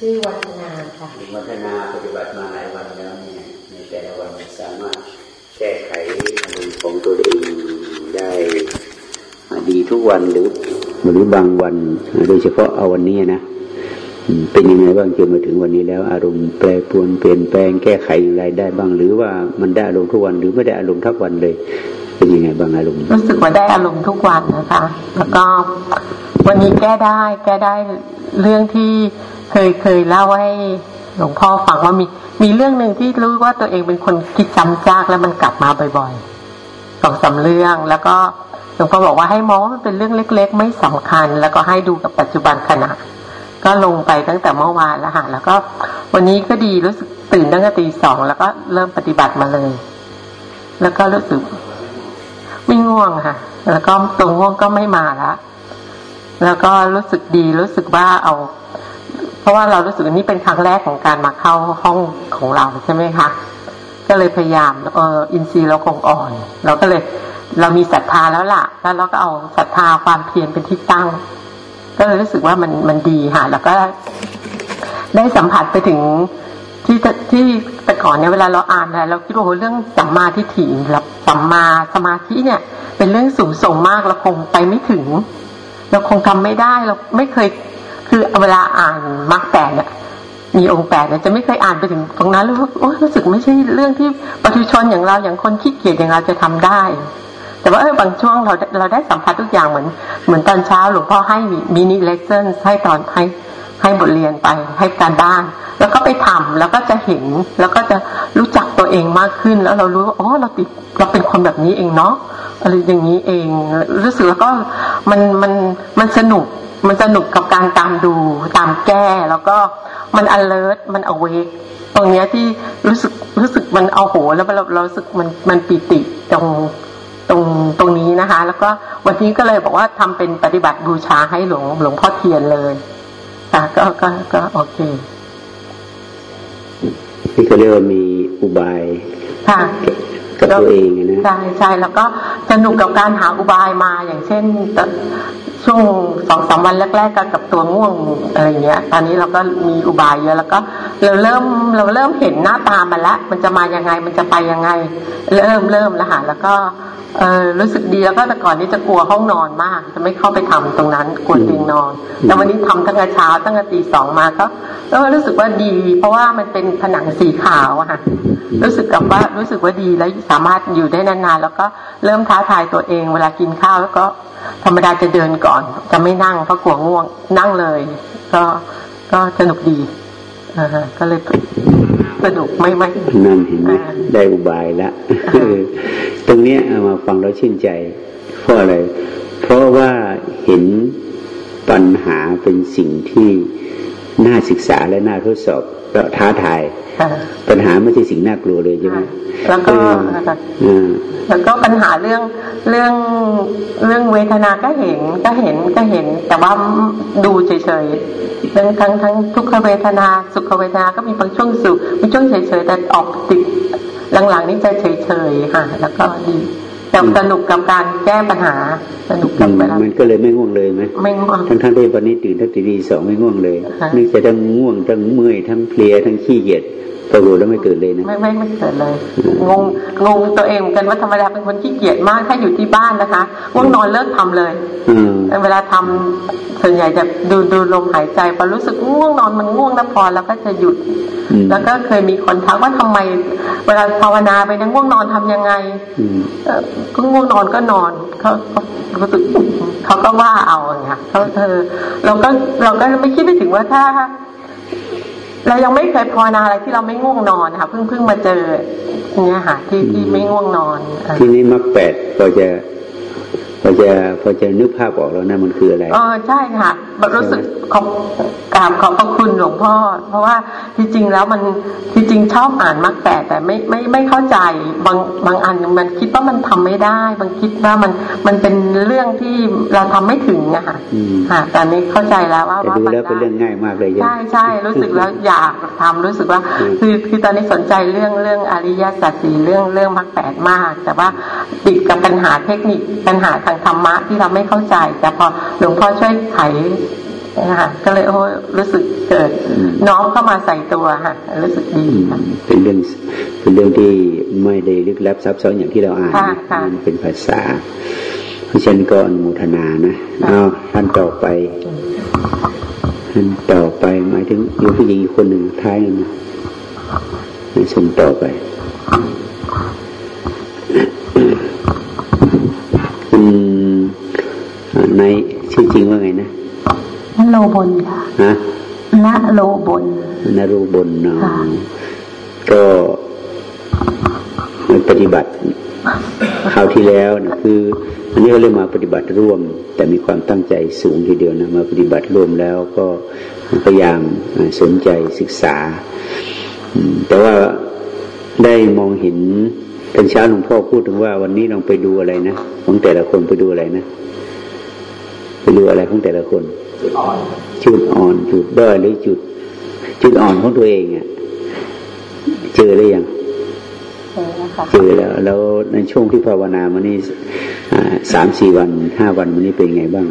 ชื่อวัฒนาค่ะวัฒนาปฏิบัติมาหลายวันแล้วเนี่ยในแต่ละวันสามารถแก้ไขอารมณ์ของตัวเองได้ดีทุกวันหรือหรือบางวัน โดยเฉพาะเอาวันนี้นะเป็นยังไงบ้างจนมาถึงวันนี้แล้ว อารมณ์แปรปรวนเปลี่ยนแปลงแก้ไขอย่างไรได้บ้าง หรือว่ามันได้อารมณ์ทุกวันหรือไม่ได้อารมณ์ทุกวันเลย เป็นยังไงบ้างอารมณ์รู้สึกว่าได้อารมณ์ทุกวันนะคะ แล้วก็วันนี้แก้ได้แก้ได้เรื่องที่เค ยเคยเล่าให้หลวงพ่อฟังว่ามีมีเรื่องหนึ่งที่รู้ว่าตัวเองเป็นคนคิดจำจากแล้วมันกลับมาบ่อยๆสองสาเรื่องแล้วก็หลวงพ่อบอกว่าให้มองว่ามันเป็นเรื่องเล็ก ๆ ไม่สำคัญ แล้วก็ให้ดูกับปัจจุบันขณะ ก็ลงไปตั้งแต่เมื่อวานแล้วค่ะแล้วก็ วันนี้ก็ดีรู้สึกตื่นตั้งแต่ตีสองแล้วก็เริ่มปฏิบัติมาเลย แล้วก็รู้สึกไม่ง่วงค่ะ แล้วก็ตรงง่วงก็ไม่มาละแล้วก็รู้สึกดีรู้สึกว่าเอา ราะว่าเรารู้สึกนี่เป็นครั้งแรกของการมาเข้าห้องของเราใช่ไหมคะ ก็เลยพยายามเอออินทรีย์เราคงอ่อน เราก็เลยเรามีศรัทธาแล้วล่ะ แล้วเราก็เอาศรัทธาความเพียรเป็นที่ตั้ง ก็เลยรู้สึกว่ามันมันดีค่ะ แล้วก็ได้สัมผัสไปถึงที่ที่แต่ก่อนเนี่ยเวลาเราอ่านอะเราคิดว่าเรื่องสัมมาทิฏฐิรับสัมมาสมาธิเนี่ย เป็นเรื่องสูงส่งมากเราคงไปไม่ถึง เราคงทำไม่ได้เราไม่เคย คือเวลาอ่านมรรคแปดเนี่ยมีองค์แปดเนี่ยจะไม่เคยอ่านไปถึงตรงนั้นเลยว่าโอ้รู้สึกไม่ใช่เรื่องที่ปุถุชนอย่างเราอย่างคนขี้เกียจอย่างเราจะทำได้ แต่ว่าเออบางช่วงเราเราได้สัมผัสทุกอย่างเหมือน เหมือนตอนเช้าหลวงพ่อให้มินิเลคเซนให้ตอนให้ให้บทเรียนไปให้การบ้าน แล้วก็ไปทำแล้วก็จะเห็นแล้วก็จะรู้จัก ตัวเองมากขึ้นแล้วเรารู้ว่าอ๋อเราติดเราเป็นคนแบบนี้เองเนาะอะไรอย่างนี้เอง รู้สึกแล้วก็มันมันมันสนุกมันสนุกกับการตามดูตามแก้แล้วก็มัน alert มัน awake ตรงเนี้ยที่รู้สึกรู้สึกมันเอาโหแล้วเราเราสึกมันมันปิติตรงตรงตรงนี้นะคะ แล้วก็วันนี้ก็เลยบอกว่าทำเป็นปฏิบัติบูชาให้หลวงหลวงพ่อเทียนเลยค่ะก็ก็ก็โอเคที่เขาเรียกว่ามี อุบายค่ะกับตัวเองนะใช่ใช่แล้วก็สนุกกับการหาอุบายมาอย่างเช่น ช่วงสองสามวันแรกๆกับตัวง่วงอะไรเงี้ย ตอนนี้เราก็มีอุบายเยอะแล้วก็เราเริ่มเราเริ่มเห็นหน้าตามันละ มันจะมายังไงมันจะไปยังไง เริ่มเริ่มแล้วค่ะแล้วก็เออรู้สึกดีแล้วก็แต่ก่อนนี้จะกลัวห้องนอนมาก จะไม่เข้าไปทำตรงนั้นกลัวเตียงนอนแต่วันนี้ทำตั้งแต่เช้าตั้งแต่ตีสองมาก็แล้วรู้สึกว่าดี เพราะว่ามันเป็นผนังสีขาวอะค่ะรู้สึกกับว่ารู้สึกว่าดีแล้วสามารถอยู่ได้นานๆแล้วก็เริ่มท้าทายตัวเอง เวลากินข้าวแล้วก็ ธรรมดาจะเดินก่อน จะไม่นั่งเพราะกลัวง่วง นั่งเลย ก็ก็สนุกดีอ่าก็เลยสนุกไม่ไม่นั่นเห็นไหมได้อุบายแล้วตรงเนี้ยมาฟังแล้วชื่นใจ เพราะอะไร เพราะว่าเห็นปัญหาเป็นสิ่งที่ น่าศึกษาและน่าทดสอบและท้าทายปัญหาไม่ใช่สิ่งน่ากลัวเลยใช่ไหมแล้วก็แล้วก็ปัญหาเรื่องเรื่องเรื่องเวทนาก็เห็นก็เห็นก็เห็น แต่ว่าดูเฉยๆเรื่องทั้งทั้งทุกขเวทนาสุขเวทนาก็มีบางช่วงสุขมีช่วงเฉยๆแต่ออกติดหลังๆนี่จะเฉยๆค่ะ แล้วก็ดี แต่สนุกกับการแก้ปัญหาสนุกกับเวลามันก็เลยไม่ง่วงเลยไหมไม่ง่วงทั้งทั้งที่วันนี้ตื่นทั้งตีสองไม่ง่วงเลยนี่จะทั้งง่วงทั้งเมื่อยทั้งเพลียทั้งขี้เกียจ พอรู้แล้วไม่เกิดเลยนะไม่ไม่ไม่เกิดเลย งงงงตัวเองกันว่าธรรมดาเป็นคนขี้เกียจมากถ้าอยู่ที่บ้านนะคะง่วงนอนเลิกทำเลยเวลาทำส่วนใหญ่จะดูดูลมหายใจพอรู้สึกง่วงนอนมันง่วงแล้วพอแล้วก็จะหยุด แล้วก็เคยมีคนทักว่าทำไม เวลาภาวนาไปนั่งง่วงนอนทำยังไงก็ง่วงนอนก็นอนเขาเขาสึกเขาก็ว่าเอาไงเขาเธอเราก็เราก็ไม่คิดไปถึงว่าถ้า เรายังไม่เคยภาวนาอะไรที่เราไม่ง่วงนอนค่ะเพิ่งเพิ่งมาเจอเนี่ยค่ะที่ที่ไม่ง่วงนอน ที่นี่มักแปดก็จะ พอจะพอจะนึกภาพออกแล้วนะมันคืออะไรอ๋อใช่ค่ะรู้สึกขอบกราบขอบพระคุณหลวงพ่อ เพราะว่าที่จริงแล้วมันที่จริงชอบอ่านมักแปดแต่ไม่ไม่ไม่เข้าใจบางบางอันมันคิดว่ามันทำไม่ได้บางคิดว่ามันมันเป็นเรื่องที่เราทำไม่ถึงอะค่ะค่ะตอนนี้เข้าใจแล้วว่าว่ามันเป็นเรื่องง่ายมากเลยใช่ใช่รู้สึกแล้วอยากทำรู้สึกว่า คือคือตอนนี้สนใจเรื่องเรื่องอริยสัจสี่เรื่องเรื่องมักแปดมาก แต่ว่าติดกับปัญหาเทคนิคปัญหาทางธรรมะที่เราไม่เข้าใจ แต่พอหลวงพ่อช่วยไขนะคะก็เลยโอ้รู้สึกเกิดน้อมเข้ามาใส่ตัวค่ะรู้สึกดีค่ะเป็นเรื่องเป็นเรื่องที่ไม่ได้ลึกลับซับซ้อนอย่างที่เราอ่านมันเป็นภาษาเพราะฉะนั้นก็อนุโมทนานะเอาท่านต่อไปท่านต่อไปหมายถึงอยู่ผู้หญิงอีกคนหนึ่งท้ายนะส่งต่อไปคุณ ในชื่อจริงว่าไงนะนโลบนค่ะฮะนโลบนนโลบนเนาะก็ปฏิบัติคราวที่แล้วนะคือ อันนี้เขาเรียกมาปฏิบัติร่วม แต่มีความตั้งใจสูงทีเดียวนะมาปฏิบัติร่วมแล้วก็พยายามสนใจศึกษา แต่ว่าได้มองเห็นตอนเช้าหลวงพ่อพูดถึงว่าวันนี้ลองไปดูอะไรนะของแต่ละคนไปดูอะไรนะ ไปดูอะไรของแต่ละคนจุดอ่อนจุดอ่อนจุดด้อยหรือจุด จุดอ่อนของตัวเองอะ่ะเจอหรือยังเจอแล้ว แล้วในช่วงที่ภาวนามานี่สามสี่วันห้าวันมันนี้เป็นไงบ้าง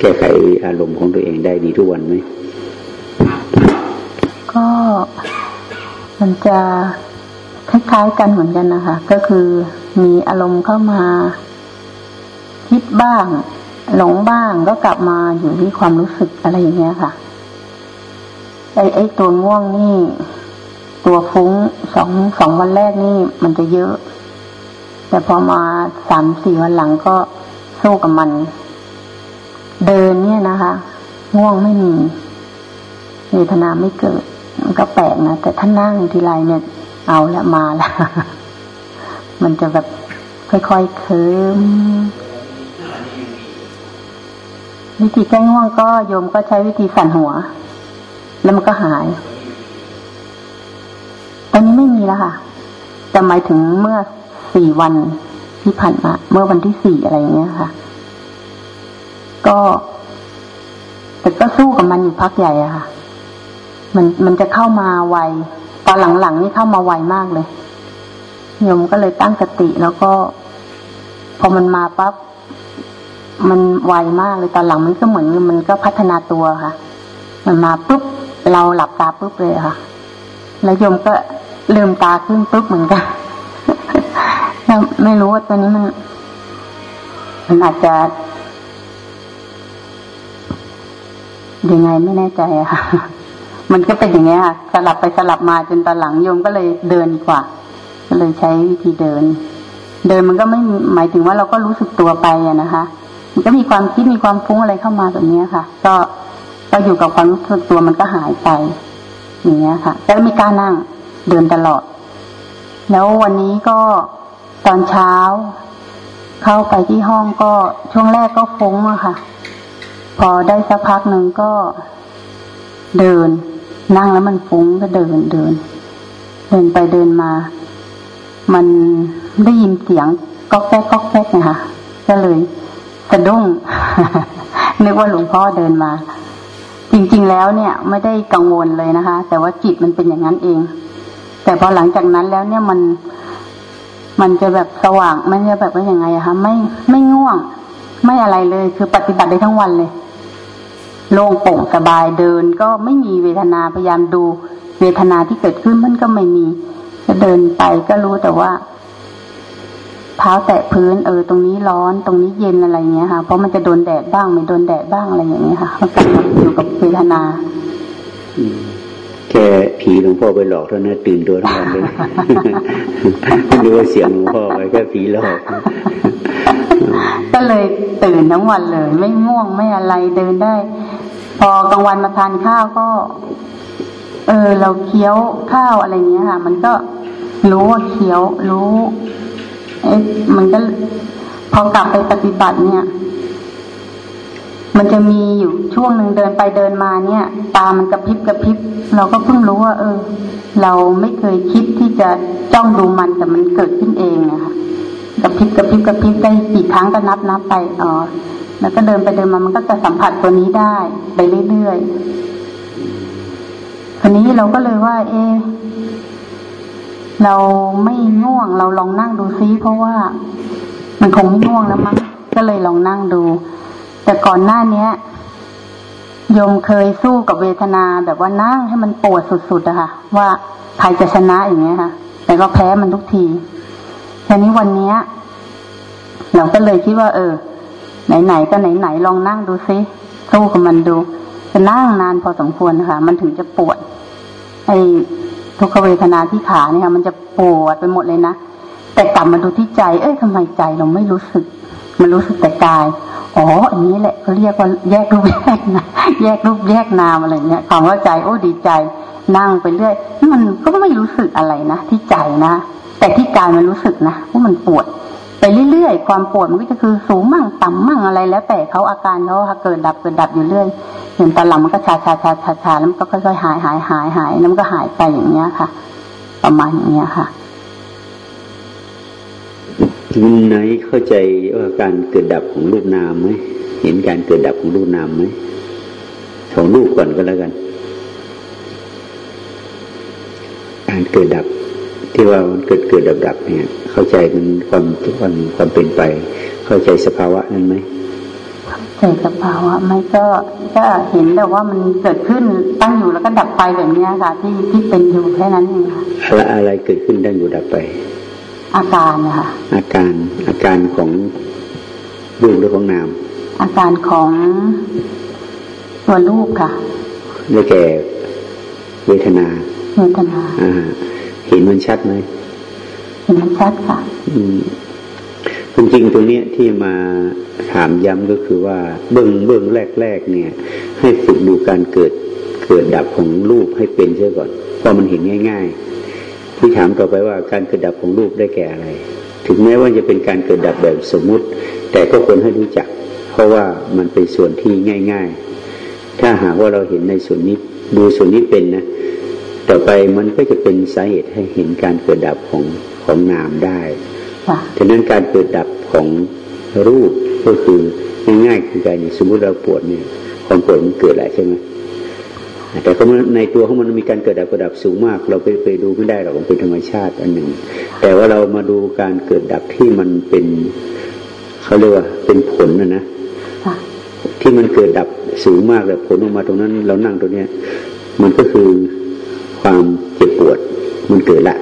แก้ไขอารมณ์ของตัวเองได้ดีทุกวันไหมก็มันจะคล้ายๆกันเหมือนกันนะคะ ก็คือมีอารมณ์เข้ามา คิดบ้าง หลงบ้างก็กลับมาอยู่ที่ความรู้สึกอะไรอย่างเงี้ยค่ะไอ้ไอ้ตัวง่วงนี่ ตัวฟุ้งสองสองวันแรกนี่มันจะเยอะ แต่พอมาสามสี่วันหลังก็สู้กับมัน เดินเนี่ยนะคะ ง่วงไม่มีเวทนาไม่เกิด มันก็แปลกนะแต่ถ้านั่งทีไรเนี่ย เอาละมาละมันจะแบบค่อยๆเคิม วิธีแก้ง่วงก็โยมก็ใช้วิธีสั่นหัว แล้วมันก็หาย ตอนนี้ไม่มีแล้วค่ะจะหมายถึงเมื่อสี่วันที่ผ่านมา เมื่อวันที่สี่อะไรอย่างเงี้ยค่ะ ก็แต่ก็สู้กับมันอยู่พักใหญ่อะค่ะ มันมันจะเข้ามาไวตอนหลังๆนี่เข้ามาไวมากเลยโยมก็เลยตั้งสติแล้วก็ พอมันมาปั๊บ มันไวมากเลยตอนหลังมันก็เหมือนมันก็พัฒนาตัวค่ะ มันมาปุ๊บเราหลับตาปุ๊บเลยค่ะ แล้วโยมก็ลืมตาขึ้นปุ๊บเหมือนกันแล้วไม่รู้ว่าตอนนี้มัน มันอาจจะยังไงไม่แน่ใจค่ะ มันก็เป็นอย่างเงี้ยค่ะ สลับไปสลับมาจนตอนหลังโยมก็เลยเดินดีกว่า ก็เลยใช้วิธีเดิน เดินมันก็ไม่หมายถึงว่าเราก็รู้สึกตัวไปอะนะคะ มันก็มีความคิดมีความฟุ้งอะไรเข้ามาแบบนี้ค่ะ ก็ก็อยู่กับความรู้สึกตัวมันก็หายไป อย่างเงี้ยค่ะแล้วมีการนั่งเดินตลอด แล้ววันนี้ก็ตอนเช้า เข้าไปที่ห้องก็ช่วงแรกก็ฟุ้งอะค่ะ พอได้สักพักหนึ่งก็เดิน นั่งแล้วมันฟุ้งก็เดินเดิน เดินไปเดินมา มันได้ยินเสียงก๊อกแก๊กก๊อกแก๊กนะคะก็เลย สะดุ้งนึกว่าหลวงพ่อเดินมา จริงๆแล้วเนี่ย ไม่ได้กังวลเลยนะคะ แต่ว่าจิตมันเป็นอย่างนั้นเอง แต่พอหลังจากนั้นแล้วเนี่ยมัน มันจะแบบสว่าง มันจะแบบว่าอย่างไงอะคะไม่ไม่ง่วง ไม่อะไรเลยคือปฏิบัติได้ทั้งวันเลยโล่งโปร่งสบายเดิน ก็ไม่มีเวทนาพยายามดู เวทนาที่เกิดขึ้นมันก็ไม่มีก็เดินไปก็รู้แต่ว่า เท้าแตะพื้นเออตรงนี้ร้อนตรงนี้เย็นอะไรเงี้ยค่ะ เพราะมันจะโดนแดดบ้างไม่โดนแดดบ้างอะไรอย่างเงี้ยค่ะมันก็อยู่กับเวทนาแค่ผีหลวงพ่อไปหลอกเท่านั้นตื่นตัวทั้งวันเลยไม่รู้ว่าเสียงหลวงพ่อไปแค่ผีหลอกก็เลยตื่นทั้งวันเลย ไม่ง่วงไม่อะไรเดินได้ พอกลางวันมาทานข้าวก็ เออ เราเคี้ยวข้าวอะไรเงี้ยค่ะ มันก็รู้ว่าเคี้ยวรู้ เอ๊ะมันก็พอกลับไปปฏิบัติเนี่ย มันจะมีอยู่ช่วงหนึ่งเดินไปเดินมาเนี่ย ตามันกระพริบกระพริบ เราก็เพิ่งรู้ว่า เออ เราไม่เคยคิดที่จะจ้องดูมันแต่มันเกิดขึ้นเองอะค่ะกระพริบกระพริบกระพริบได้กี่ครั้งก็นับนับไปอ๋อแล้วก็เดินไปเดินมามันก็จะสัมผัสตัวนี้ได้ ไปเรื่อยๆทีนี้เราก็เลยว่า เอ เราไม่ง่วงเราลองนั่งดูซิเพราะว่ามันคงไม่ง่วงแล้วมั้งก็เลยลองนั่งดู แต่ก่อนหน้าเนี้ยยมเคยสู้กับเวทนาแบบว่านั่งให้มันปวดสุดๆอะค่ะ ว่าใครจะชนะอย่างเงี้ยค่ะ แต่ก็แพ้มันทุกทีทีนี้วันเนี้ย เราก็เลยคิดว่า เออ ไหนๆก็ไหนๆลองนั่งดูซิสู้กับมันดูจะนั่งนานพอสมควรค่ะ มันถึงจะปวด ไอ ทุกขเวทนาที่ขาเนี่ยมันจะปวดไปหมดเลยนะแต่กลับมาดูที่ใจ เอ้ยทำไมใจเราไม่รู้สึก มันรู้สึกแต่กายอ๋ออันนี้แหละเขาเรียกว่าแยกรูปแยกนะแยกรูปแยกนามอะไรเงี้ยความว่าใจโอ้ดีใจ นั่งไปเรื่อยมันก็ไม่รู้สึกอะไรนะที่ใจนะแต่ที่กายมันรู้สึกนะว่ามันปวด ไปเรื่อยๆ ความปวดมันก็จะคือสูงมั่งต่ำมั่งอะไรแล้ว แต่เขาอาการเขาเกิดดับเกิดดับอยู่เรื่อยเห็นตอนหลังมันก็ชาชาชาชาชาแล้วมันก็ค่อยๆหายหายหายหายแล้วมันก็หายไปอย่างเงี้ยค่ะ ประมาณอย่างเงี้ยค่ะคุณไหนเข้าใจว่าการเกิดดับของรูปนามไหมเห็นการเกิดดับของรูปนามไหมของรูปก่อนก็แล้วกัน การเกิดดับ ที่ว่ามันเกิดเกิดดับดับเนี่ย เข้าใจมันความความความเป็นไป เข้าใจสภาวะนั้นไหมเข้าใจสภาวะไม่ก็ก็เห็นแต่ว่ามันเกิดขึ้นตั้งอยู่แล้วก็ดับไปแบบนี้ค่ะ ที่ที่เป็นอยู่แค่นั้นเองค่ะอะไรอะไรเกิดขึ้นตั้งอยู่ดับไป อาการนะคะอาการอาการของรูปหรือของนาม อาการของตัวรูปค่ะได้แก่เวทนาเวทนาอ่า เห็นมันชัดไหมเห็นมันชัดค่ะ อืมจริงๆตรงนี้ที่มาถามย้ำก็คือว่า เบื้องเบื้องแรกๆเนี่ย ให้ฝึกดูการเกิดเกิดดับของรูปให้เป็นเช่ก่อนเพราะมันเห็นง่ายๆที่ถามต่อไปว่าการเกิดดับของรูปได้แก่อะไร ถึงแม้ว่าจะเป็นการเกิดดับแบบสมมุติ แต่ก็ควรให้รู้จัก เพราะว่ามันเป็นส่วนที่ง่าย ๆ ถ้าหากว่าเราเห็นในส่วนนี้ดูส่วนนี้เป็นนะ ต่อไปมันก็จะเป็นสาเหตุให้เห็นการเกิดดับของของนามได้ฉะนั้นการเกิดดับของรูปก็คือง่ายๆคือการสมมติเราปวดเนี่ยความปวดมันเกิดอะไรใช่ไหมแต่ก็ในตัวของมันมีการเกิดดับกระดับสูงมาก เราไปไปดูไม่ได้หรอกมันเป็นธรรมชาติอันหนึ่ง แต่ว่าเรามาดูการเกิดดับที่มันเป็นเขาเรียกว่าเป็นผลนะนะที่มันเกิดดับสูงมากแล้วผลออกมาตรงนั้น เรานั่งตรงเนี้ย มันก็คือ ความเจ็บปวดมันเกิดละ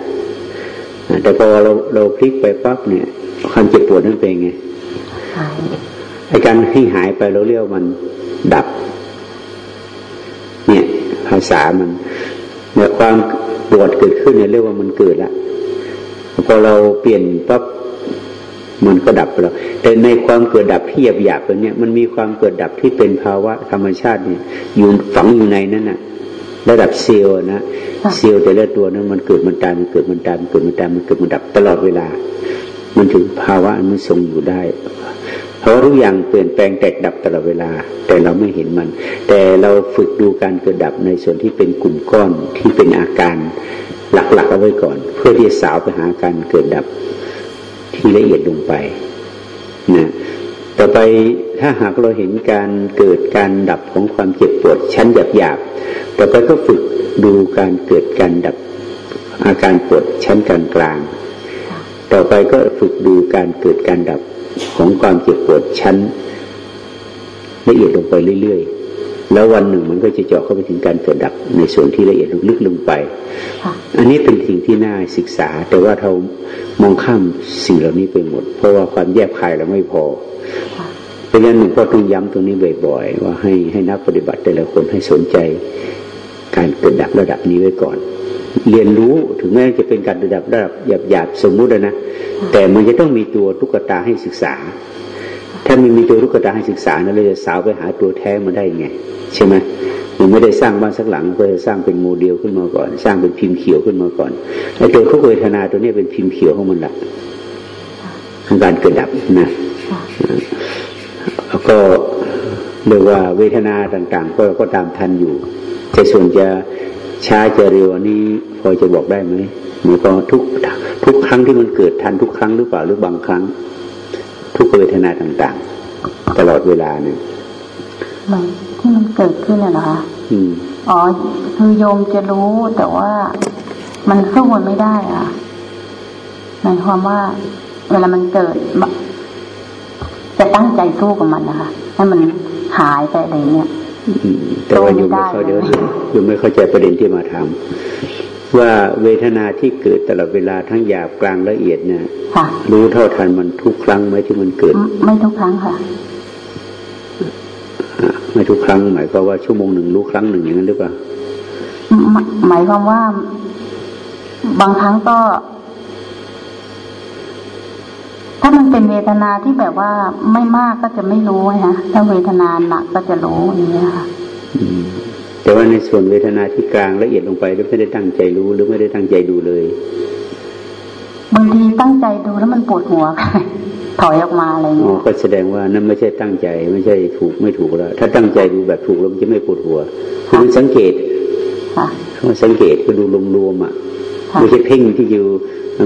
แต่พอเราเราพลิกไปปั๊บเนี่ย ความเจ็บปวดนั้นเป็นไงไอการให้หายไปเราเรียกมันดับ เนี่ยภาษามันเมื่อความปวดเกิดขึ้นเนี่ยเรียกว่ามันเกิดละพอเราเปลี่ยนปั๊บมันก็ดับไปแล้วแต่ในความเกิดดับที่หยาบหยาบตัวเนี้ยมันมีความเกิดดับที่เป็นภาวะธรรมชาติเนี่ยอยู่ฝังอยู่ในนั้นน่ะ ระดับเซลล์นะเซลล์แต่ละตัวนั้นมันเกิดมันตายมันเกิดมันตายมันเกิดมันตายมันเกิดมันดับตลอดเวลา มันถึงภาวะมันทรงอยู่ได้ เพราะทุกอย่างเปลี่ยนแปลงแตกดับตลอดเวลา แต่เราไม่เห็นมัน แต่เราฝึกดูการเกิดดับในส่วนที่เป็นกลุ่มก้อนที่เป็นอาการหลักๆเอาไว้ก่อน เพื่อที่จะสาวไปหาการเกิดดับที่ละเอียดลงไปนะ ต่อไปถ้าหากเราเห็นการเกิดการดับของความเจ็บปวดชั้นหยาบๆต่อไปก็ฝึกดูการเกิดการดับอาการปวดชั้นกลางๆต่อไปก็ฝึกดูการเกิดการดับของความเจ็บปวดชั้นละเอียดลงไปเรื่อยๆ แล้ววันหนึ่งมันก็จะเจาะเข้าไปถึงการเกิดดับในส่วนที่ละเอียดลึกลงไป อันนี้เป็นสิ่งที่น่าศึกษา แต่ว่าเรามองข้ามสิ่งเหล่านี้ไปหมด เพราะว่าความแยบคายเราไม่พอเพราะฉะนั้นหลวงพ่อต้องย้ำตรงนี้บ่อยๆ ว่าให้ให้นักปฏิบัติแต่ละคนให้สนใจการเกิดดับระดับนี้ไว้ก่อน เรียนรู้ถึงแม้จะเป็นการระดับระดับหยาบๆสมมุตินะ แต่มันจะต้องมีตัวตุ๊กตาให้ศึกษา ถ้ามันมีตัวตุ๊กตาให้ศึกษาเราจะสาวไปหาตัวแท้มาได้ไง ใช่ไหมมันไม่ได้สร้างบ้านสักหลังก็จะสร้างเป็นโมเดลขึ้นมาก่อน สร้างเป็นพิมพ์เขียวขึ้นมาก่อนไอ้ตัวทุกเวทนาตัวนี้เป็นพิมพ์เขียวของมันละการเกิดดับนะแล้วก็เรียกว่าเวทนาต่าง ๆ ก็ก็ตามทันอยู่จะส่วนจะช้าจะเร็วอันนี้ พอจะบอกได้ไหมมันก็ทุกทุกครั้งที่มันเกิดทันทุกครั้งหรือเปล่าหรือบางครั้ง ทุกเวทนาต่างๆ ตลอดเวลาเนี่ยมันที่มันเกิดขึ้นน่ะเหรอคะอ๋อคือโยมจะรู้แต่ว่ามันสู้มันไม่ได้อะหมายความว่า เวลามันเกิด จะตั้งใจสู้กับมันนะคะให้มันหายไปอะไรเงี้ยแต่ว่าโยมไม่เข้าใจโยมไม่เข้าใจประเด็นที่มาถาม ว่าเวทนาที่เกิดตลอดเวลาทั้งหยาบกลางละเอียดเนี่ยรู้เท่าทันมันทุกครั้งไหมที่มันเกิด ไม่ทุกครั้งค่ะ ไม่ทุกครั้งหมายความว่าชั่วโมงหนึ่งรู้ครั้งหนึ่งอย่างนั้นหรือเปล่าหมายความว่า บางครั้งก็ ถ้ามันเป็นเวทนาที่แบบว่าไม่มากก็จะไม่รู้ฮะถ้าเวทนาหนักก็จะรู้อย่างนี้ค่ะ แต่ว่าในส่วนเวทนาที่กลางละเอียดลงไปหรือไม่ได้ตั้งใจรู้หรือไม่ได้ตั้งใจดูเลยบางทีตั้งใจดูแล้วมันปวดหัวถอยออกมาอะไรเงี้ยก็แสดงว่านั่นไม่ใช่ตั้งใจไม่ใช่ถูกไม่ถูกแล้ว ถ้าตั้งใจดูแบบถูกแล้วมันจะไม่ปวดหัวคือสังเกตเขาสังเกตก็ดูรวมๆอะไม่ใช่เพ่งที่อยู่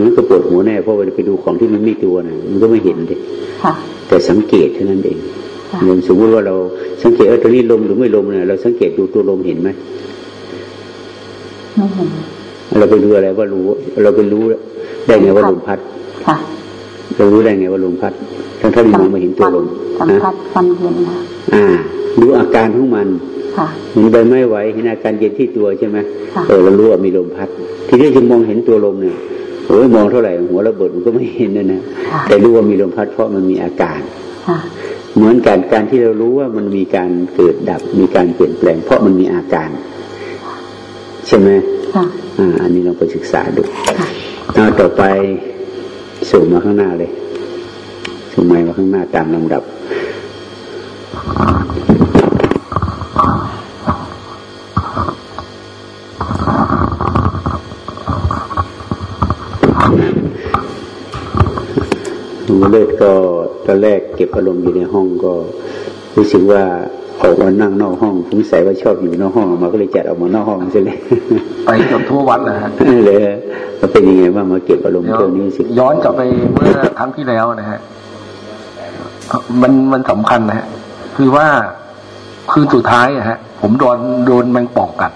มันก็ปวดหัวแน่เพราะว่าไปดูของที่มันไม่ตัวน่ะมันก็ไม่เห็นเลยแต่สังเกตเท่านั้นเอง เหมือนสมมติว่าเราสังเกตว่าตัวนี้ลมหรือไม่ลมเนี่ยเราสังเกตดูตัวลมเห็นไหมไม่เห็นเราไปดูอะไรว่ารู้ เราไปรู้ได้ไงว่าลมพัดเรารู้ได้ไงว่าลมพัดทั้งท่านมองไม่เห็นตัวลมสัมผัสความเย็นนะอ่า ดูอาการของมันเห็นใบไม้ไหวเห็นอาการเย็นที่ตัวใช่ไหมเออเรารู้ว่ามีลมพัด ทีนี้จะมองเห็นตัวลมเนี่ยโอ้ยมองเท่าไหร่หัวระเบิดมันก็ไม่เห็นนะนะแต่รู้ว่ามีลมพัดเพราะมันมีอาการ เหมือนกันการที่เรารู้ว่ามันมีการเกิดดับมีการเปลี่ยนแปลง เพราะมันมีอาการ ใช่ไหมอ่าอันนี้เราไปศึกษาดูเอาต่อไปสูงมาข้างหน้าเลยสูงมาข้างหน้าตามลำดับเลิศก็ ตอนแรกเก็บอารมณ์อยู่ในห้องก็ รู้สึกว่าออกมานั่งนอกห้องสงสัยว่าชอบอยู่นอกห้องมาก็เลยจัดออกมานอกห้องใช่ไหมไปเกือบทั่ววัดเลยฮะเลยมันเป็นยังไงบ้างมาเก็บอารมณ์เรื่องนี้สิย้อนกลับไปเมื่อครั้งที่แล้วนะฮะมันมันสำคัญนะฮะคือว่าคืนสุดท้ายอะฮะ ผมโดนโดนแมงป่องกัด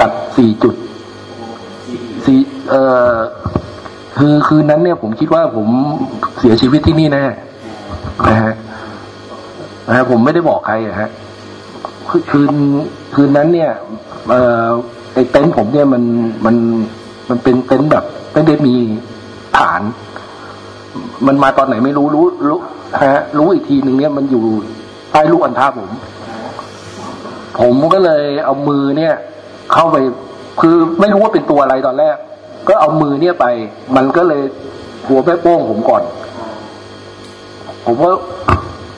กัดสี่จุดสี่เอ่อ คือคืนนั้นเนี่ยผมคิดว่าผมเสียชีวิตที่นี่แน่นะฮะนะฮะผมไม่ได้บอกใครอะฮะคืนคืนนั้นเนี่ยเอ่อไอเต็นท์ผมเนี่ยมันมันมันเป็นเต็นท์แบบไม่ได้มีฐาน มันมาตอนไหนไม่รู้รู้รู้ฮะรู้อีกทีหนึ่งเนี่ยมันอยู่ใต้ลูกอันท่าผม ผมก็เลยเอามือเนี่ย เข้าไป คือไม่รู้ว่าเป็นตัวอะไรตอนแรก ก็เอามือเนี่ยไป มันก็เลยหัวแม่โป้งผมก่อน ผมว่า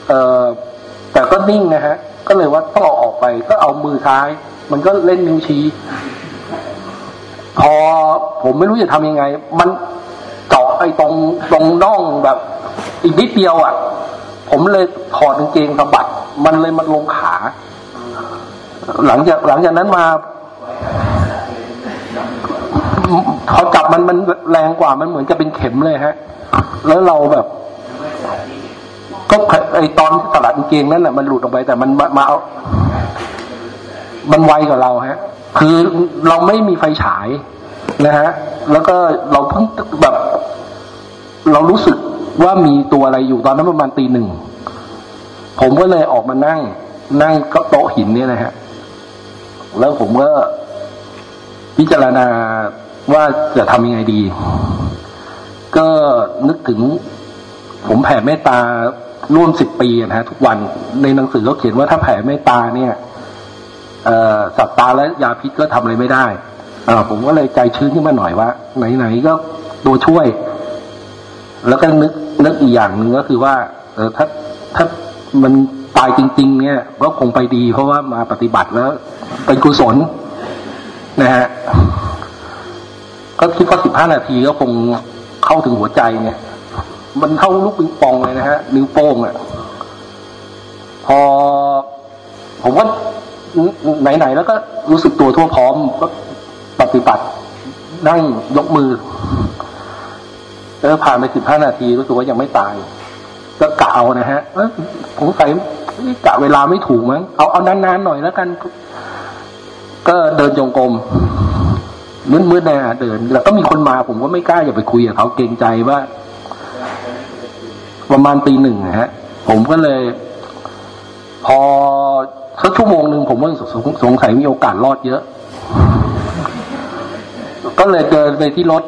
เออแต่ก็นิ่งนะฮะ ก็เลยว่าต้องเอาออกไป ก็เอามือซ้าย มันก็เล่นนิ้วชี้ พอผมไม่รู้จะทำยังไง มันเจาะไอ้ตรงตรงน่องแบบ อีกนิดเดียวอะ ผมเลยถอดกางเกงสะบัด มันเลยมันลงขา หลังจากหลังจากนั้นมา เขาจับมันมันแรงกว่ามันเหมือนจะเป็นเข็มเลยฮะ แล้วเราแบบ ก็ไอตอนที่สลัดเกงนั่นแหละมันหลุดออกไป แต่มันมาเอามันไวกว่าเราฮะ คือเราไม่มีไฟฉายนะฮะ แล้วก็เราเพิ่งแบบ เรารู้สึกว่ามีตัวอะไรอยู่ตอนนั้นประมาณตีหนึ่ง ผมก็เลยออกมานั่ง นั่งก็โต๊ะหินเนี่ยนะฮะ แล้วผมก็พิจารณา ว่าจะทำยังไงดี ก็นึกถึง ผมแผ่เมตตาร่วมสิบปีนะฮะทุกวันในหนังสือเขาเขียนว่าถ้าแผ่เมตตาเนี่ยสัตว์ตาและยาพิษก็ทำอะไรไม่ได้อผมก็เลยใจชื้นขึ้นมาหน่อยว่า ไหนๆก็ตัวช่วย แล้วก็นึกนึกอีกอย่างหนึ่งก็คือว่า เออถ้าถ้ามันตายจริง ๆ เนี่ย ก็คงไปดี เพราะว่ามาปฏิบัติแล้ว เป็นกุศลนะฮะ ก็คิดว่าสิบห้านาทีก็คงเข้าถึงหัวใจเนี่ยมันเท่าลูกปิงปองเลยนะฮะนิ้วโป้งอะ่ะพอ ผมว่าไหนๆแล้วก็รู้สึกตัวทั่วพร้อมก็ปฏิบัตินั่งยกมือแล้วผ่านไปสิบห้านาทีรู้สึกว่ายังไม่ตาย ก็กะเอานะฮะผมใส่กะเวลาไม่ถูกมั้งเอาเอานานๆหน่อยแล้วกัน ก็เดินจงกรม มืดมืดแน่เดิน แล้วก็มีคนมาผมก็ไม่กล้าอย่าไปคุยกับเขาเกรงใจว่าประมาณตีหนึ่งฮะ ผมก็เลย พอสักชั่วโมงหนึ่งผมว่าสงสงสัยมีโอกาสรอดเยอะ ก็เลยเดินไปที่รถ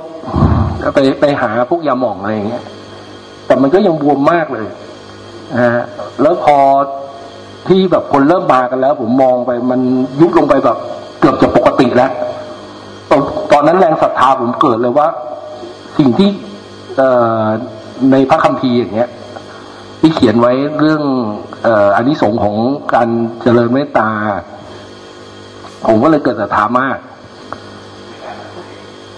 ไปไปหาพวกยาหม่องอะไรอย่างเงี้ยแต่มันก็ยังบวมมากเลยนะฮะแล้วพอที่แบบคนเริ่มมากันแล้ว ผมมองไปมันยุบลงไปแบบ เกือบจะปกติแล้ว อนตอนนั้นแรงศรัทธาผมเกิดเลยว่า สิ่งที่เอ่อในพระคัมภีร์อย่างเงี้ยที่เขียนไว้เรื่องเอ่ออันนี้สงของการเจริญเมตตา ผมก็เลยเกิดศรัทธามาก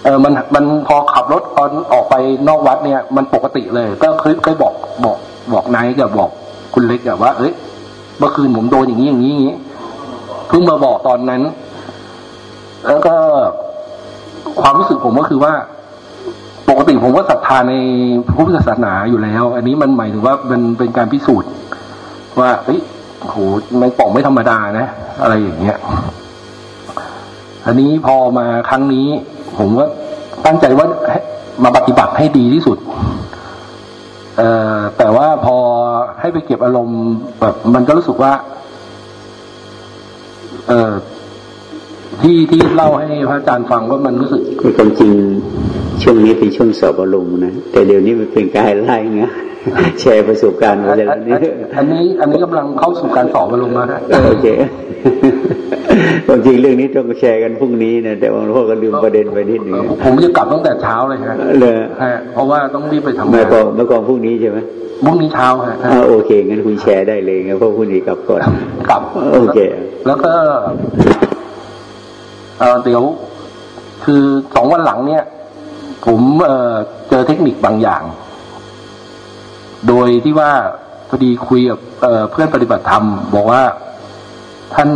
เออมันมันพอขับรถตอนออกไปนอกวัดเนี่ย มันปกติเลย ก็เคยเคยบอกบอกบอกนายกับบอกคุณเล็กอะว่า เอ้ยเมื่อคืนผมโดนอย่างนี้อย่างนี้อย่างนี้เพิ่งมาบอกตอนนั้น แล้วก็ ความรู้สึกผมก็คือว่า ปกติผมก็ศรัทธาในพระพุทธศาสนาอยู่แล้ว อันนี้มันหมายถึงว่ามันเป็นการพิสูจน์ ว่าเอ้ยโหไม่ป่องไม่ธรรมดานะ อะไรอย่างเงี้ยอันนี้พอมาครั้งนี้ ผมก็ตั้งใจว่ามาปฏิบัติให้ดีที่สุดเอ่อแต่ว่าพอให้ไปเก็บอารมณ์แบบมันก็รู้สึกว่า เอ่อ ที่ที่เล่าให้พระอาจารย์ฟังว่ามันรู้สึกคือความจริงช่วงนี้เป็นช่วงสอบอารมณ์นะแต่เดี๋ยวนี้มันเป็นการไล่เงี้ยแชร์ประสบการณ์มาแล้วนี่อันนี้อันนี้กำลังเข้าสู่การสอบอารมณ์แล้วฮะโอเคความจริงเรื่องนี้ต้องแชร์กันพรุ่งนี้นะแต่ว่าหลวงพ่อก็ลืมประเด็นไปนิดหนึ่งผมจะกลับตั้งแต่เช้าเลยฮะเลยฮะเพราะว่าต้องรีบไปทำเมื่งาอนก่อนเมื่อก่อนพรุ่งนี้ใช่ไหมพรุ่งนี้เช้าฮะอ่าโอเคงั้นคุณแชร์ได้เลยงั้นเพราะพรุ่งนี้กลับก่อนกลับโอเค แล้วก็ เออเดี๋ยวคือสองวันหลังเนี่ย ผมเออเจอเทคนิคบางอย่าง โดยที่ว่าพอดีคุยกับเเพื่อนปฏิบัติธรรม บอกว่าท่าน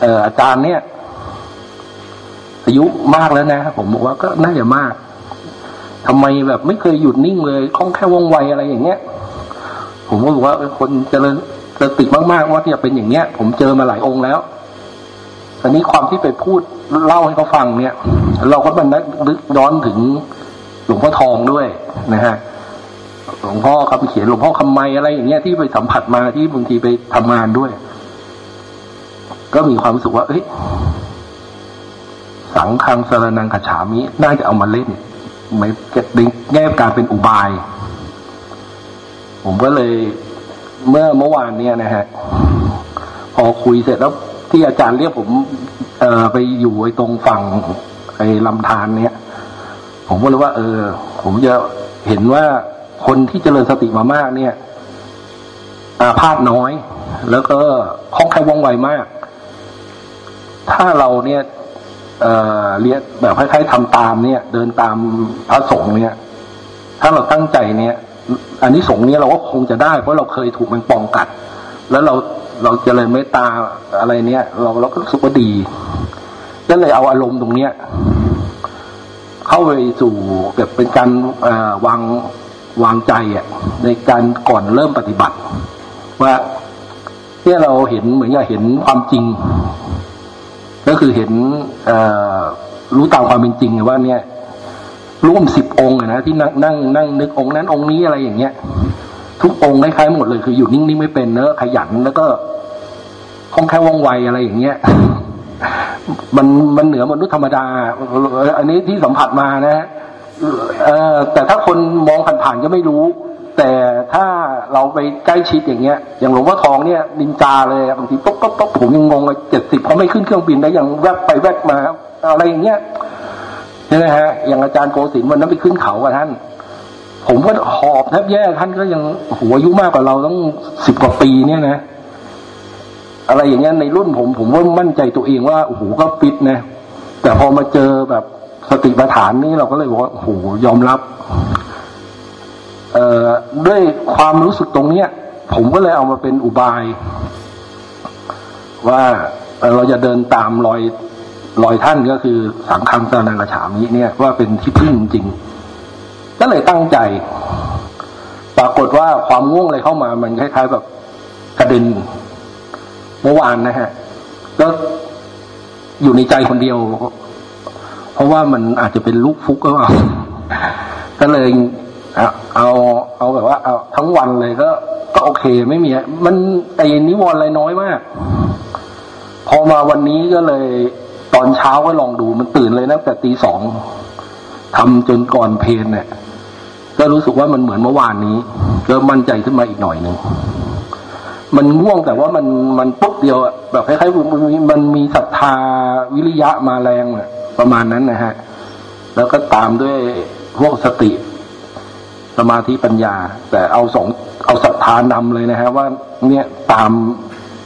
เอออาจารย์เนี่ย อายุมากแล้วนะ ผมบอกว่าก็น่าจะมากทำไมแบบไม่เคยหยุดนิ่งเลยคล่องแคล่วว่องไวอะไรอย่างเงี้ย ผมก็บอกว่าคนเจริญสติมากๆว่าที่จะเป็นอย่างเงี้ย ผมเจอมาหลายองค์แล้ว อันนี้ความที่ไปพูดเล่าให้เขาฟังเนี่ย เราก็มันนึกย้อนถึงหลวงพ่อทองด้วยนะฮะหลวงพ่อคำเขียนหลวงพ่อคำไมอะไรอย่างเงี้ยที่ไปสัมผัสมาที่บางทีไปทำงานด้วย ก็มีความรู้สึกว่าเอ้ยสังฆังสารนังขจฉามิน่าจะเอามาเล่นไม่ในแง่การเป็นอุบาย ผมก็เลยเมื่อเมื่อวานเนี่ยนะฮะพอคุยเสร็จแล้ว ที่อาจารย์เรียกผมเออไปอยู่ไอ้ตรงฝั่งไอ้ลำธารเนี่ยผมก็เลยว่า เออ ผมจะเห็นว่าคนที่เจริญสติมามากเนี่ย อาพาธน้อย แล้วก็คล่องแคล่วว่องไวมาก ถ้าเราเนี่ย เออเรียนแบบคล้ายๆทำตามเนี่ย เดินตามพระสงฆ์เนี่ย ถ้าเราตั้งใจเนี่ย อันนี้สงส์เนี้เราก็คงจะได้เพราะเราเคยถูกมันปองกัด แล้วเรา เราเจริญเมตตาอะไรเนี่ยเราเราก็รู้สึกว่าดีก็เลยเอาอารมณ์ตรงเนี้ย เข้าไปสู่แบบเป็นการวางวางใจอะ ในการก่อนเริ่มปฏิบัติ ว่าเนี่ยเราเห็นเหมือนกับเห็นความจริง ก็คือเห็นรู้ตามความเป็นจริงว่าเนี่ยร่วมสิบองค์นะที่นั่งนั่งนั่งนึกองค์นั้นองค์นี้อะไรอย่างเงี้ย ทุกองค์คล้ายๆหมดเลยคืออยู่นิ่งๆไม่เป็นเนอะขยันแล้วก็คล่องแคล่วว่องไวอะไรอย่างเงี้ยมันมันเหนือมนุษย์ธรรมดา อันนี้ที่สัมผัสมานะฮะเออแต่ถ้าคนมองผ่านๆก็ไม่รู้ แต่ถ้าเราไปใกล้ชิดอย่างเงี้ย อย่างหลวงพ่อทองเนี่ยนินจาเลยบางทีป๊กป๊กป๊กผมยังงงเลยเจ็ดสิบเขาไม่ขึ้นเครื่องบินแล้วยังแวบไปแวบมา อะไรอย่างเงี้ยใช่ไหมฮะอย่างอาจารย์โกศินวันนั้นไปขึ้นเขากับท่าน ผมก็หอบแทบแย่ท่านก็ยังหัวอายุมากกว่าเราต้องสิบกว่าปีเนี่ยนะ อะไรอย่างเงี้ยในรุ่นผมผมว่ามั่นใจตัวเองว่าโอ้โหก็ฟิตนะ แต่พอมาเจอแบบสติปัฏฐานนี้เราก็เลยบอกว่าโอ้โหยอมรับ เอ่อด้วยความรู้สึกตรงเนี้ย ผมก็เลยเอามาเป็นอุบาย ว่าเราจะเดินตามรอยรอยท่านก็คือสังฆังสนังกระฉามิเนี่ยว่าเป็นที่พึ่งจริง ก็เลยตั้งใจ ปรากฏว่าความง่วงอะไรเข้ามา มันคล้ายๆแบบกระเด็นเมื่อวานนะฮะก็อยู่ในใจคนเดียว เพราะว่ามันอาจจะเป็นลูกฟุกก็เปล่าก็เลยเอาเอาแบบว่าเอาทั้งวันเลยก็ ก็โอเคไม่มี มันไอ้นิวรณ์อะไรน้อยมาก พอมาวันนี้ก็เลยตอนเช้าก็ลองดูมันตื่นเลยตั้งแต่ตีสองทำจนก่อนเพลนเนี่ย ก็รู้สึกว่ามันเหมือนเมื่อวานนี้ก็มั่นใจขึ้นมาอีกหน่อยหนึ่งมันง่วงแต่ว่ามันมันปุ๊บเดียวแบบคล้ายๆมันมีมันมีศรัทธาวิริยะมาแรงประมาณนั้นนะฮะ แล้วก็ตามด้วยพวกสติสมาธิปัญญา แต่เอาสองเอาศรัทธานำเลยนะฮะ ว่าเนี่ยตาม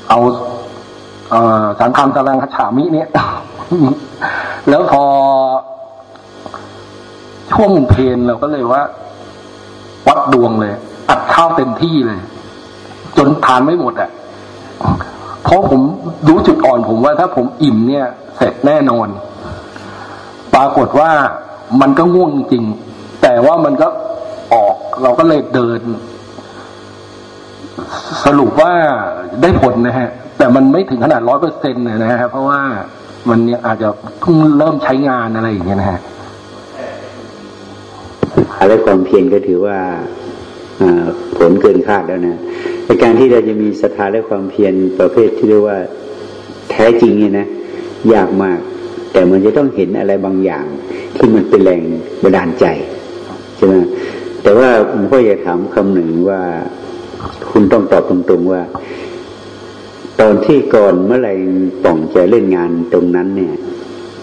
เอาเอ่อสังคามตารังคฉามิเนี่ย แล้วพอช่วงเพลนเราก็เลยว่า วัดดวงเลย อัดข้าวเต็มที่เลย จนทานไม่หมดอะเพราะผมรู้จุดอ่อนผมว่าถ้าผมอิ่มเนี่ย เสร็จแน่นอน ปรากฏว่ามันก็ง่วงจริง แต่ว่ามันก็ออกเราก็เลยเดิน สรุปว่าได้ผลนะฮะ แต่มันไม่ถึงขนาดร้อยเปอร์เซ็นต์นะฮะเพราะว่ามันเนี่ยอาจจะเพิ่งเริ่มใช้งานอะไรอย่างเงี้ยนะฮะ อะไรความเพียรก็ถือว่าผลเกินคาดแล้วนะในการที่เราจะมีศรัทธาและความเพียรประเภทที่เรียกว่าแท้จริงเนี่ยนะยากมาก แต่มันจะต้องเห็นอะไรบางอย่าง ที่มันเป็นแรงบันดาลใจใช่ไหมแต่ว่าผมก็อยากถามคำหนึ่งว่าคุณต้องตอบตรงๆว่า ตอนที่ก่อนเมื่อไหร่ป่องจะเล่นงานตรงนั้นเนี่ย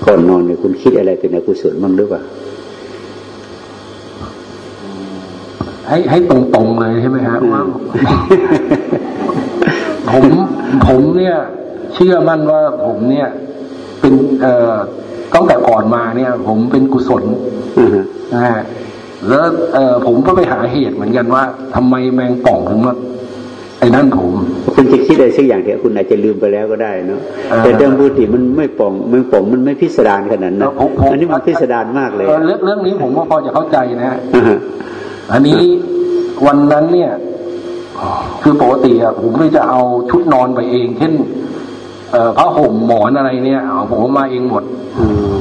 ก่อนนอนเนี่ยคุณคิดอะไรเป็นอกุศลบ้างหรือเปล่า ให้ให้ตรงๆเลยใช่ไหมฮะว่าผมผมเนี่ย เชื่อมั่นว่าผมเนี่ย เป็นเอ่อตั้งแต่ก่อนมาเนี่ย ผมเป็นกุศลอือฮะนะฮะแล้วเอ่อผมก็ไปหาเหตุเหมือนกันว่าทำไมแมงป่องถึงมาไอ้นั่นผม คุณจะคิดอะไรสักอย่างเดียวคุณอาจจะลืมไปแล้วก็ได้เนาะอ่าแต่เดิมพูดถึงมันไม่ป่องมันป่องมันไม่พิสดารขนาดนั้นนะผมผมอันนี้มันพิสดารมากเลยเออเรื่องเรื่องนี้ผมก็พอจะเข้าใจนะฮะ อันนี้วันนั้นเนี่ย คือปกติอะผมก็จะเอาชุดนอนไปเอง เช่นผ้าห่มหมอนอะไรเนี่ยเอาผมมาเองหมด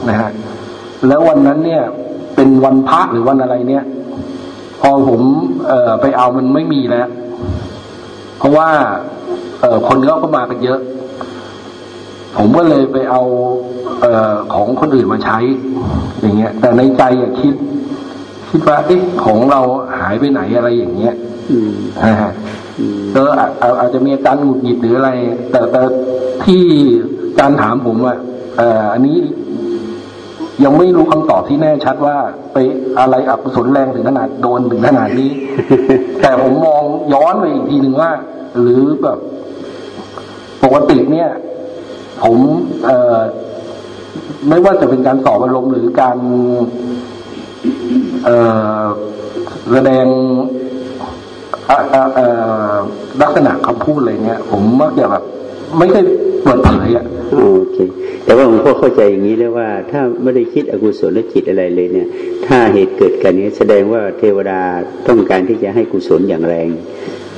นะฮะแล้ววันนั้นเนี่ย เป็นวันพระหรือวันอะไรเนี่ย พอผมเออไปเอามันไม่มีแล้ว เพราะว่า เออคนเขาก็มากันเยอะ ผมก็เลยไปเอาเออของคนอื่นมาใช้ อย่างเงี้ย แต่ในใจอะคิด คิดว่าเอ๊ะของเราหายไปไหนอะไรอย่างเงี้ยอืมนะฮะอืมก็อาจอาอาจจะมีอาการหงุดหงิดหรืออะไร แต่แต่ที่การถามผมว่าเอ่ออันนี้ยังไม่รู้คำตอบที่แน่ชัดว่าไปอะไรอกุศลแรงถึงขนาดโดนถึงขนาดนี้ แต่ผมมองย้อนไปอีกทีหนึ่งว่า หรือแบบปกติเนี่ย ผมเอ่อไม่ว่าจะเป็นการสอบอารมณ์หรือการเอ่อ แสดงอะอะเอ่อลักษณะคำพูดอะไรเงี้ย ผมมักจะแบบไม่เคยเปิดเผยอะโอเค แต่ว่าผมก็เข้าใจอย่างนี้แล้วว่า ถ้าไม่ได้คิดอกุศลจิตอะไรเลยเนี่ย ถ้าเหตุเกิดกันนี้แสดงว่าเทวดาต้องการที่จะให้กุศลอย่างแรง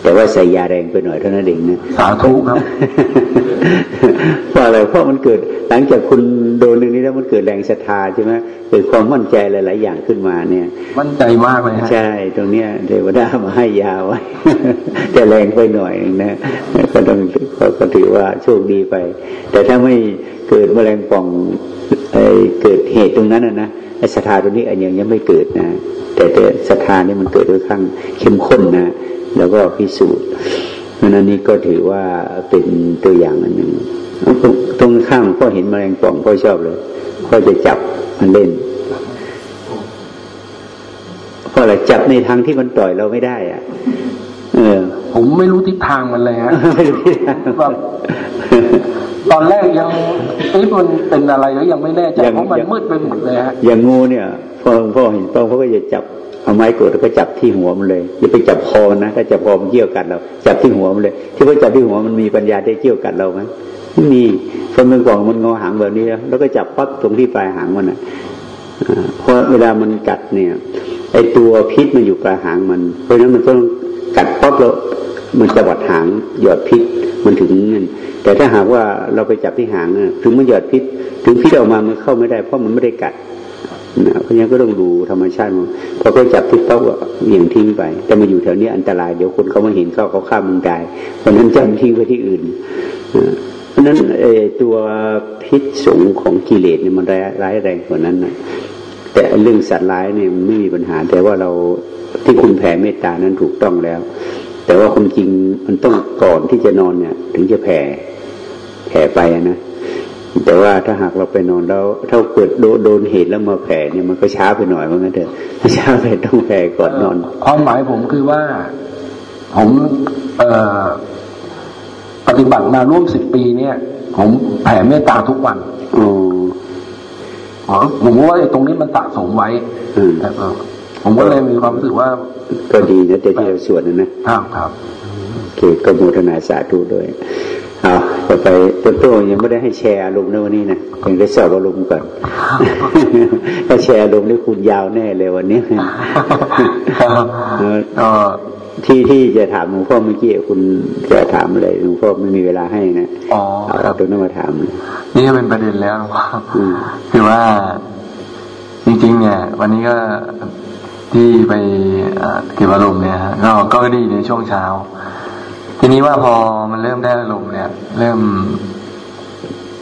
แต่ว่าใส่ยาแรงไปหน่อยเท่านั้นเองนะสาธุครับเพราะอะไรเพราะมันเกิดหลังจากคุณโดนเรื่องนี้ แล้วมันเกิดแรงศรัทธาใช่ไหมเกิดความมั่นใจหลาย ๆ อย่างขึ้นมาเนี่ย มั่นใจมากเลยฮะใช่ ตรงเนี้ยเทวดามาให้ยาไว้แต่แรงไปหน่อยนะก็ต้องก็ก็ถือว่าโชคดีไป แต่ถ้าไม่เกิดแมลงป่องเอ่อเกิดเหตุตรงนั้นนะนะไอ้ศรัทธาตรงนี้อันยังยังไม่เกิดนะ แต่แต่ศรัทธานี่มันเกิดด้วยข้างเข้มข้นนะ แล้วก็พิสูจน์เพราะฉะนั้นนี่ก็ถือว่าเป็นตัวอย่างอันหนึ่งตรงตรงข้ามพ่อเห็นแมลงป่องพ่อชอบเลย พ่อจะจับมันเล่นเพราะอะไรจับในทางที่มันต่อยเราไม่ได้อะเออ ผมไม่รู้ทิศทางมันเลยฮะไม่รู้ที่ทางแบบตอนแรกยังเอ๊ะมันเป็นอะไรแล้วยังไม่แน่ใจยังเพราะมันยังมืดไปหมดเลยฮะอย่างงูเนี่ย พอหลวงพ่อเห็นป้องเขาก็จะจับเอาไม้กดแล้วก็จับที่หัวมันเลยอย่าไปจับคอมันนะถ้าจับคอมันเกี่ยวกัดเราจับที่หัวมันเลย ที่ว่าจับที่หัวมันมีปัญญาได้เกี่ยวกัดเราไหม ไม่มีคนเป็นกล่องมันงอหางแบบนี้แล้วแล้วก็จับปั๊บตรงที่ปลายหางมันอะเพราะเวลามันกัดเนี่ยไอตัวพิษมันอยู่ปลายหางมัน เพราะฉะนั้นมันต้องกัดปั๊บแล้วมันจะหวัดหางหยอดพิษมันถึงนั่นแต่ถ้าหากว่าเราไปจับที่หางถึงมันหยอดพิษ ถึงพิษออกมามันเข้าไม่ได้เพราะมันไม่ได้กัดนะเพราะฉะนั้นก็ต้องดูธรรมชาติมันพอเขาจับทิศเป้าก็เหวี่ยงทิ้งไป แต่มาอยู่แถวนี้อันตรายเดี๋ยวคนเขามาเห็นเขาเขาฆ่ามึงตายเพราะฉะนั้นจำทิ้งไปที่อื่นนะ ราะนั้นเอตัวพิษสงของกิเลสเนี่ยมันร้ายแรงกว่านั้นนะแต่เรื่องสัตว์ร้ายเนี่ยมันไม่มีปัญหา แต่ว่าเราที่คุณแผ่เมตตานั้นถูกต้องแล้ว แต่ว่าความจริงมันต้องก่อนที่จะนอนเนี่ย ถึงจะแผ่แผ่ไปนะแต่ว่าถ้าหากเราไปนอนแล้วถ้าเกิดโดนเหตุแล้วมาแผ่เนี่ยมันก็ช้าไปหน่อยมันก็เถอะช้าไปต้องแผ่ก่อนนอนความหมายผมคือว่า ผมเอ่อ ปฏิบัติมาร่วมสิบปีเนี่ย ผมแผ่เมตตาทุกวันอ๋อผมว่าตรงนี้มันสะสมไว้ผมก็เลยมีความรู้สึกว่า ก็ดีนะแต่ที่เราสวดนะนะครับครับโอเคก็โมทนาสาธุด้วยเอาต่อไปต้นโตยังไม่ได้ให้แชร์อารมณ์ในวันนี้นะยังได้สอบอารมณ์ก่อนถ้าแชร์อารมณ์นี่คุณยาวแน่เลยวันนี้ ที่ที่จะถามหลวงพ่อเมื่อกี้คุณจะถามอะไรหลวงพ่อไม่มีเวลาให้นะอ๋อเอาตัวนั้นมาถาม นี่ก็เป็นประเด็นแล้วหลวงพ่อคือว่าจริงๆ เนี่ย วันนี้ก็ที่ไปเก็บอารมณ์เนี่ยก็ก็ดีในช่วงเช้า ทีนี้ว่าพอมันเริ่มได้อารมณ์เนี่ย เริ่ม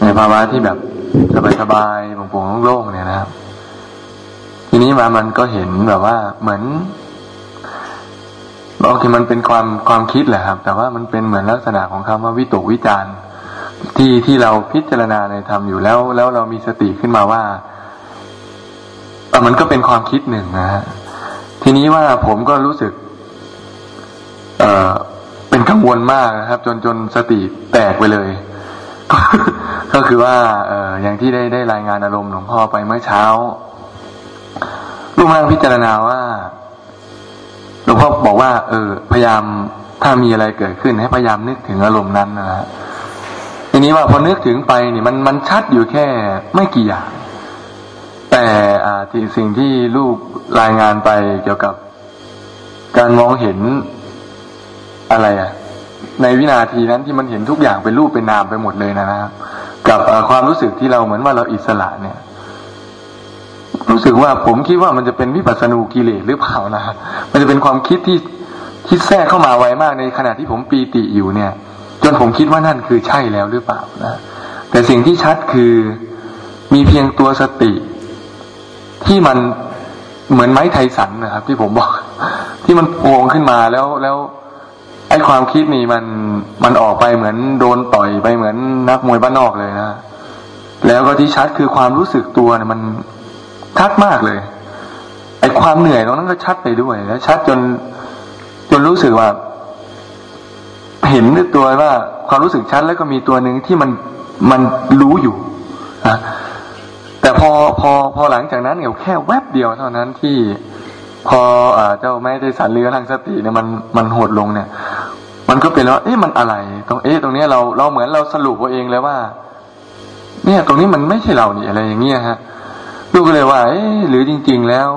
ในภาวะที่แบบสบายๆโปร่งๆโล่งๆเนี่ยนะครับ ทีนี้มามันก็เห็นแบบว่าเหมือน โอเคมันเป็นความความคิดแหละครับ แต่ว่ามันเป็นเหมือนลักษณะของคำว่าวิตกวิจารณ์ที่ที่เราพิจารณาในธรรมอยู่แล้ว แล้วเรามีสติขึ้นมาว่าเออมันก็เป็นความคิดหนึ่งนะฮะทีนี้ว่าผมก็รู้สึก เออเป็นกังวลมากนะครับ จนจนสติแตกไปเลย ก็คือว่า เอออย่างที่ได้ได้รายงานอารมณ์หลวงพ่อไปเมื่อเช้าลูกนั่งพิจารณาว่า หลวงพ่อบอกว่า เออ พยายามถ้ามีอะไรเกิดขึ้นให้พยายามนึกถึงอารมณ์นั้นนะฮะทีนี้ว่าพอนึกถึงไปนี่มันมันชัดอยู่แค่ไม่กี่อย่าง แต่อ่าที่สิ่งที่ลูกรายงานไปเกี่ยวกับการมองเห็นอะไรอะในวินาทีนั้นที่มันเห็นทุกอย่างเป็นรูปเป็นนามไปหมดเลยนะครับกับความรู้สึกที่เราเหมือนว่าเราอิสระเนี่ย รู้สึกว่าผมคิดว่ามันจะเป็นวิปัสสนูกิเลสหรือเปล่านะมันจะเป็นความคิดที่คิดแทรกเข้ามาไวมากในขณะที่ผมปีติอยู่เนี่ย จนผมคิดว่านั่นคือใช่แล้วหรือเปล่านะแต่สิ่งที่ชัดคือมีเพียงตัวสติ ที่มันเหมือนไม้ไทสันนะครับ ที่ผมบอก ที่มันโผล่ขึ้นมาแล้วแล้วไอ้ความคิดนี่มันมันออกไปเหมือนโดนต่อยไปเหมือนนักมวยบ้านนอกเลยนะแล้วก็ที่ชัดคือความรู้สึกตัวเนี่ยมัน ชัดมากเลยไอ้ความเหนื่อยตรงนั้นก็ชัดไปด้วยแล้วชัดจน จนรู้สึกว่า เห็นด้วยตัวว่า ความรู้สึกชัดแล้วก็มีตัวหนึ่งที่มันมันรู้อยู่นะแต่พอพอพอหลังจากนั้นเนี่ยแค่แวบเดียวเท่านั้นที่พออเจ้าแม่ได้สันเรือทางสติเนี่ยมันมันหดลงเนี่ย มันก็เป็นแล้วเอ๊ะมันอะไร ตรงเอ๊ะตรงนี้เราเราเหมือนเราสรุปตัวเองแล้วว่า เนี่ย ตรงนี้มันไม่ใช่เรานี่อะไรอย่างเงี้ยฮะ ลูกก็เลยว่าหรือจริง ๆแล้ว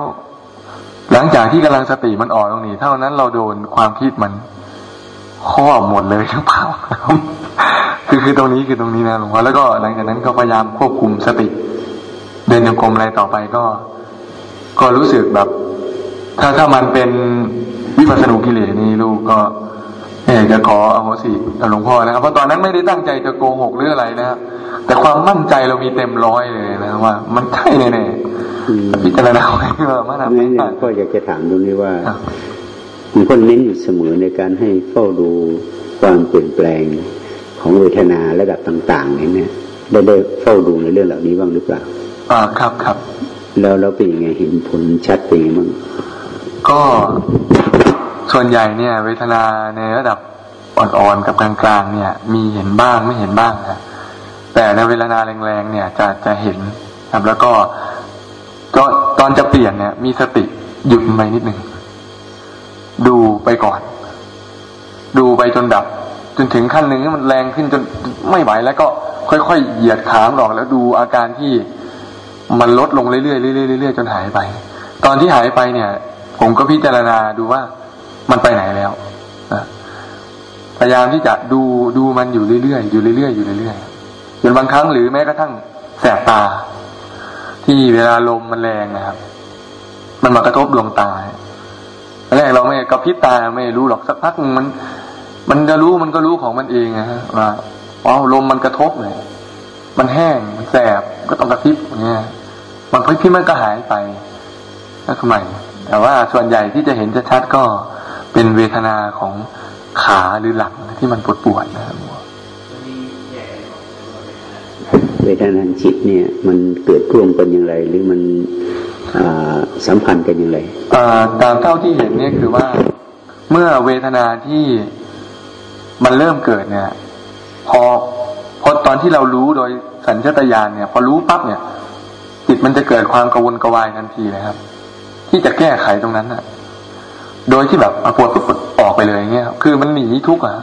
หลังจากที่กำลังสติมันอ่อกตรงนี้เท่านั้นเราโดนความคิดมันครอบหมดเลยทั้งเผาคือคือตรงนี้คือตรงนี้นะหลวงพ่อแล้วก็หลังจากนั้นก็พยายามควบคุมสติ เดินโยกรมอะไรต่อไปก็ ก็รู้สึกแบบ ถ้าถ้ามันเป็นวิปัสสนุกิเลสนี่ลูกก็ เอจะขออโหสิหลวงพ่อนะครับ เพราะตอนนั้นไม่ได้ตั้งใจจะโกหกหรืออะไรนะครับแต่ความมั่นใจเรามีเต็มร้อยเลยนะว่า มันใช่แน่ๆพิจารณาไว้ว่ามันอะไรก็อยากจะถามตรงนี้ว่ามีคนเน้นอยู่เสมอในการให้เฝ้าดูความเปลี่ยนแปลงของเวทนาระดับต่างๆเนี่ยได้ได้เฝ้าดูในเรื่องเหล่านี้บ้างหรือเปล่าอ่าครับครับ แล้วแล้วเป็นยังไงเห็นผลชัดเป็นยังไงบ้างก็ ส่วนใหญ่เนี่ย เวทนาในระดับอ่อนๆกับกลางๆเนี่ย มีเห็นบ้างไม่เห็นบ้างนะแต่ในเวลานาแรงๆเนี่ยจะจะเห็นครับ แล้วก็ก็ตอนจะเปลี่ยนเนี่ย มีสติหยุดไปนิดหนึ่งดูไปก่อน ดูไปจนดับ จนถึงขั้นหนึ่งมันแรงขึ้นจนไม่ไหวแล้วก็ค่อยๆเหยียดขามหลอกแล้วดูอาการที่มันลดลงเรื่อยๆเรื่อยๆเรื่อยๆจนหายไป ตอนที่หายไปเนี่ย ผมก็พิจารณาดูว่า มันไปไหนแล้วพยายามที่จะดูดูมันอยู่เรื่อยๆอยู่เรื่อยๆอยู่เรื่อยๆจนบางครั้งหรือแม้กระทั่งแสบตา ที่เวลาลมมันแรงนะครับ มันมากระทบดวงตาแรกเราไม่กระพริบตาไม่รู้หรอกสักพักมัน มันจะรู้มันก็รู้ของมันเองนะฮะว่าอ๋อลมมันกระทบเลยมันแห้งมันแสบก็ต้องกระพริบเงี้ยบางพริบมันก็หายไปแล้วทำไมแต่ว่าส่วนใหญ่ที่จะเห็นชัดๆก็ เป็นเวทนาของขาหรือหลังที่มันปวดปวดนะครับเวทนาจิตเนี่ย มันเกิดร่วมกันอย่างไร หรือมันสัมพันธ์กันอย่างไรตามเท่าที่เห็นเนี่ยคือว่าเมื่อเวทนาที่มันเริ่มเกิดเนี่ย พอพอตอนที่เรารู้โดยสัญชาตญาณเนี่ย พอรู้ปั๊บเนี่ยจิตมันจะเกิดความกระวนกระวายทันทีเลยครับ ที่จะแก้ไขตรงนั้นน่ะ โดยที่แบบปวดปุ๊บออกไปเลยเงี้ยคือมันหนีทุกข์อะ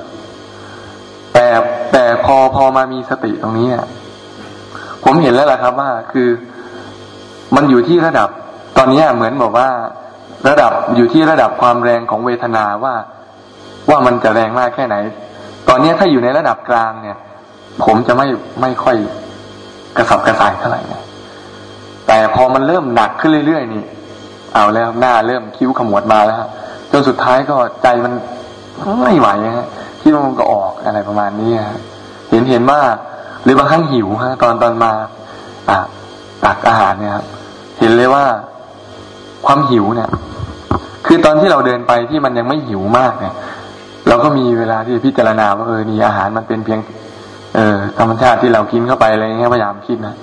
แต่แต่พอพอมามีสติตรงนี้อะผมเห็นแล้วแหละครับว่าคือมันอยู่ที่ระดับ ตอนนี้เหมือนบอกว่า ระดับอยู่ที่ระดับความแรงของเวทนาว่าว่ามันจะแรงมากแค่ไหน ตอนนี้ถ้าอยู่ในระดับกลางเนี่ย ผมจะไม่ไม่ค่อยกระสับกระส่ายเท่าไหร่นะแต่พอมันเริ่มหนักขึ้นเรื่อยๆนี่ เอาแล้วหน้าเริ่มคิ้วขมวดมาแล้ว นสุดท้ายก็ใจมันไม่ไหวฮะที่มันก็ออกอะไรประมาณนี้เห็นเห็นว่าหรือบางครั้งหิวฮะตอนตอนมาอะตักอาหารเนี่ยครับเห็นเลยว่าความหิวเนี่ย คือตอนที่เราเดินไปที่มันยังไม่หิวมากเนี่ย เราก็มีเวลาที่พิจารณาว่าเออนี่อาหารมันเป็นเพียง เออธรรมชาติที่เรากินเข้าไปอะไรเงี้ยพยายามคิดนะ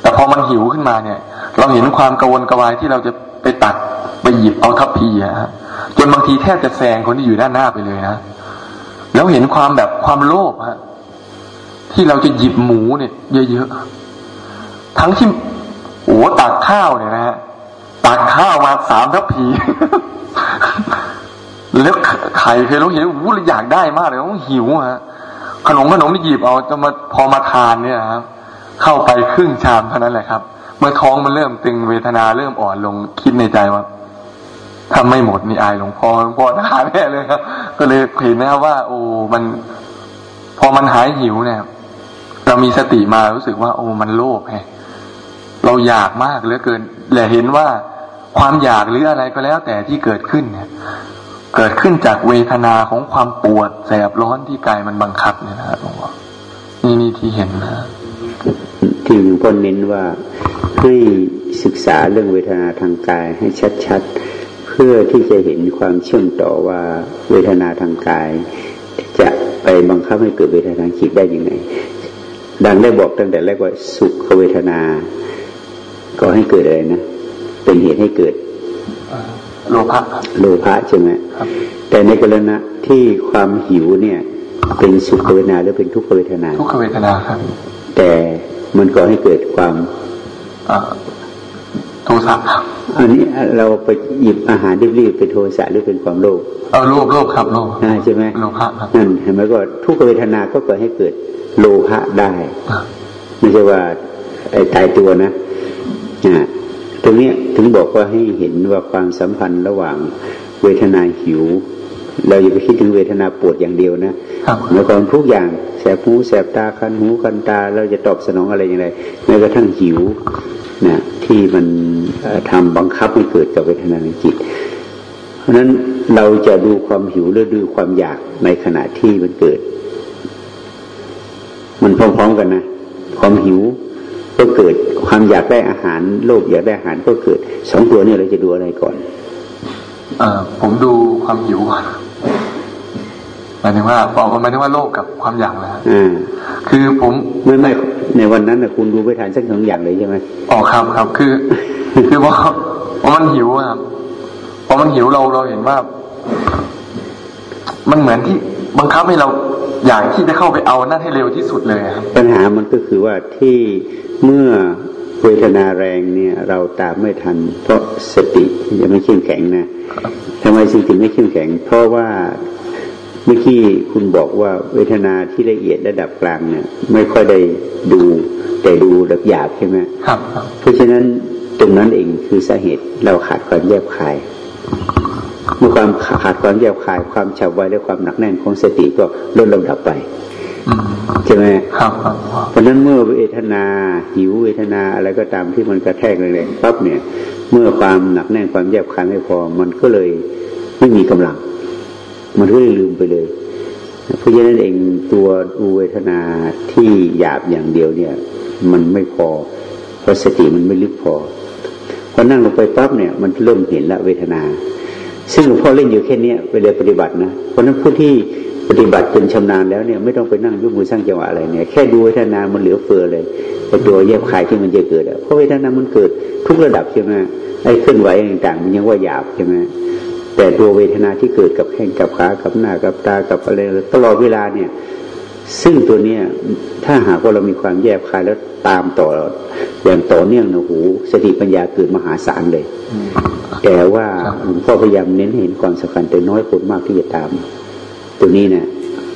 แต่พอมันหิวขึ้นมาเนี่ย เราเห็นความกระวนกระวายที่เราจะไปตักไปหยิบเอาทัพพีอะฮะ จนบางทีแทบจะแซงคนที่อยู่ด้านหน้าไปเลยนะแล้วเห็นความแบบความโลภฮะที่เราจะหยิบหมูเนี่ย เยอะๆทั้งที่โอ้ตักข้าวเนี่ยนะฮะตักข้าวมาสามทัพพีแล้วไข่เคยรู้เห็นวู้อยากได้มากเลยต้องหิวฮะขนมขนมที่หยิบเอาจะมาพอมาทานเนี่ยครับเข้าไปครึ่งชามเท่านั้นแหละครับ เมื่อท้องมันเริ่มตึงเวทนาเริ่มอ่อนลงคิดในใจว่า ถ้าไม่หมดนี่อายหลวงพ่อหลวงพ่อด่าแน่เลยครับ ก็เลยเห็นนะครับว่า โอ้มัน พอมันหายหิวเนี่ย เรามีสติมารู้สึกว่า โอ้มันโลภไงเราอยากมากเหลือเกินและเห็นว่าความอยากหรืออะไรก็แล้ว แต่ที่เกิดขึ้นเนี่ย เกิดขึ้นจากเวทนาของความปวดแสบร้อนที่กายมันบังคับเนี่ยนะครับหลวงพ่อนี่นี่ที่เห็นนะที่หลวงพ่อเน้นว่าให้ศึกษาเรื่องเวทนาทางกายให้ชัดๆ พื่อที่จะเห็นความเชื่อมต่อว่าเวทนาทางกาย จะไปบังคับให้เกิดเวทนาทางจิตได้ยังไง ดังได้บอกตั้งแต่แรกว่าสุขเวทนาก็ให้เกิดอะไรนะ เป็นเหตุให้เกิดโลภะโลภะใช่ไหมแต่ในกรณีที่ความหิวเนี่ย เป็นสุขเวทนาหรือเป็นทุกขเวทนา ทุกขเวทนาครับ แต่มันก็ให้เกิดความ โทสะอันนี้เราไปหยิบอาหารรีบๆเป็นโทสะหรือเป็นความโลภเออโลภโลภครับโลภใช่ไหมโลภะครับนั่นเห็นไหมก็ทุกขเวทนาก็เกิดให้เกิดโลภะได้ไม่ใช่ว่าตายตัวนะตรงนี้ถึงบอกว่าให้เห็นว่าความสัมพันธ์ระหว่างเวทนาหิว เราอย่าไปคิดถึงเวทนาปวดอย่างเดียวนะแล้วก็ทุกอย่างแสบหูแสบตาคันหูคันตา เราจะตอบสนองอะไรอย่างไรแม้กระทั่งหิว นะที่มันทำบังคับให้เกิดกับเวทนาในจิต เพราะฉะนั้นเราจะดูความหิวหรือดูความอยากในขณะที่มันเกิด มันพร้อมๆกันนะความหิวก็เกิดความอยากได้อาหารโลภอยากได้อาหารก็เกิดสองตัวนี้เราจะดูอะไรก่อน เออผมดูความหิวก่อน มายถึงว่าบอกหมายถึงว่าโลภกับความอยากนะอ่าคือผมไม่ไม่ในวันนั้นนะคุณดูไปทานสักสองอย่างเลยใช่ไหมอ๋อครับครับ คือ คือว่าพอมันหิวอะครับพอมันหิวเราเราเห็นว่า มันเหมือนที่บังคับให้เราอยากที่จะเข้าไปเอานั่นให้เร็วที่สุดเลยครับปัญหามันก็คือว่าที่เมื่อเวทนาแรงเนี่ย เราตามไม่ทัน เพราะสติยังไม่เข้มแข็งนะทำไมสิ่งถึงไม่เข้มแข็ง เพราะว่า เมื่อกี้คุณบอกว่าเวทนาที่ละเอียดระดับกลางเนี่ย ไม่ค่อยได้ดู แต่ดูระดับหยาบใช่ไหมครับ เพราะฉะนั้นตรงนั้นเองคือสาเหตุเราขาดความแยบคาย เมื่อความขาดความแยบคาย ความฉับไวและความหนักแน่นของสติก็ลดลงดับไปใช่ไหมครับเพราะนั้นเมื่อเวทนาหิวเวทนาอะไรก็ตามที่มันกระแทกแรงๆปั๊บเนี่ย เมื่อความหนักแน่นความแยบคายไม่พอ มันก็เลยไม่มีกำลัง มันก็เลยลืมไปเลย เพราะฉะนั้นเองตัวดูเวทนาที่หยาบอย่างเดียวเนี่ย มันไม่พอเพราะสติมันไม่ลึกพอพอนั่งลงไปปั๊บเนี่ยมันเริ่มเห็นละเวทนา ซึ่งหลวงพ่อเล่นอยู่แค่นี้เวลาปฏิบัตินะเพราะนั้นผู้ที่ปฏิบัติจนชำนาญแล้วเนี่ยไม่ต้องไปนั่งยกมือสร้างจังหวะอะไรเนี่ยแค่ดูเวทนา มันเหลือเฟือเลยไอ้ตัวแยบคายที่มันจะเกิดอะเพราะเวทนามันเกิดทุกระดับใช่ไหมไอ้เคลื่อนไหวต่างๆมันยังว่าหยาบใช่ไหม แต่ตัวเวทนาที่เกิดกับแข้งกับขากับหน้ากับตากับอะไรตลอดเวลาเนี่ย ซึ่งตัวเนี้ยถ้าหากว่าเรามีความแยบคายแล้วตามต่ออย่างต่อเนื่องนะหูสติปัญญาเกิดมหาศาลเลย แต่ว่าหลวงพ่อพยายามเน้นเห็นความสำคัญแต่น้อยคนมากที่จะตาม ตัวนี้เนะี่ย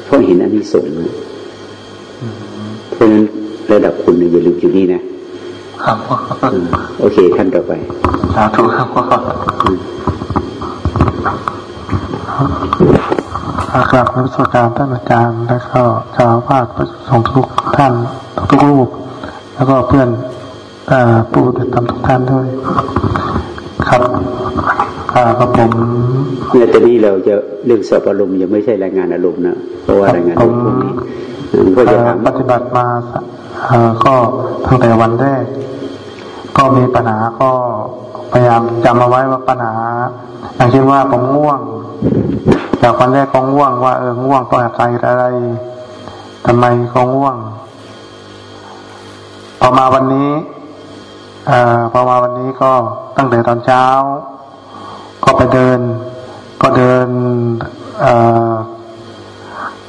เพราะเห็นอันนี้สงนะเพราะฉะนั้นระดับคุณอย่าลืมอยู่นี่นะครับโอเคท่านต่อไปสาธุครับอา กราบนมัสการท่านอาจารย์และก็ชาวภาคสงทุกท่านทุกรูป แล้วก็เพื่อนผู้ติดตามทุกท่านด้วย ครับกับผมเนี่ยตอนนี้เราจะเรื่องสอบอารมณ์ยังไม่ใช่รายงานอารมณ์นะเพราะว่ารายงานอารมณ์พวกนี้ก็จะปฏิบัติมาก็ตั้งแต่วันแรก ก็มีปัญหาก็ พยายามจำเอาไว้ว่าปัญหาอย่างเช่นว่าผมง่วง จากวันแรกก็ง่วงว่าเออง่วงเพราะอะไรอะไรทำไมก็ง่วงพอมาวันนี้อพอมาวันนี้ก็ตั้งแต่ตอนเช้า ก็ไปเดิน ก็เดิน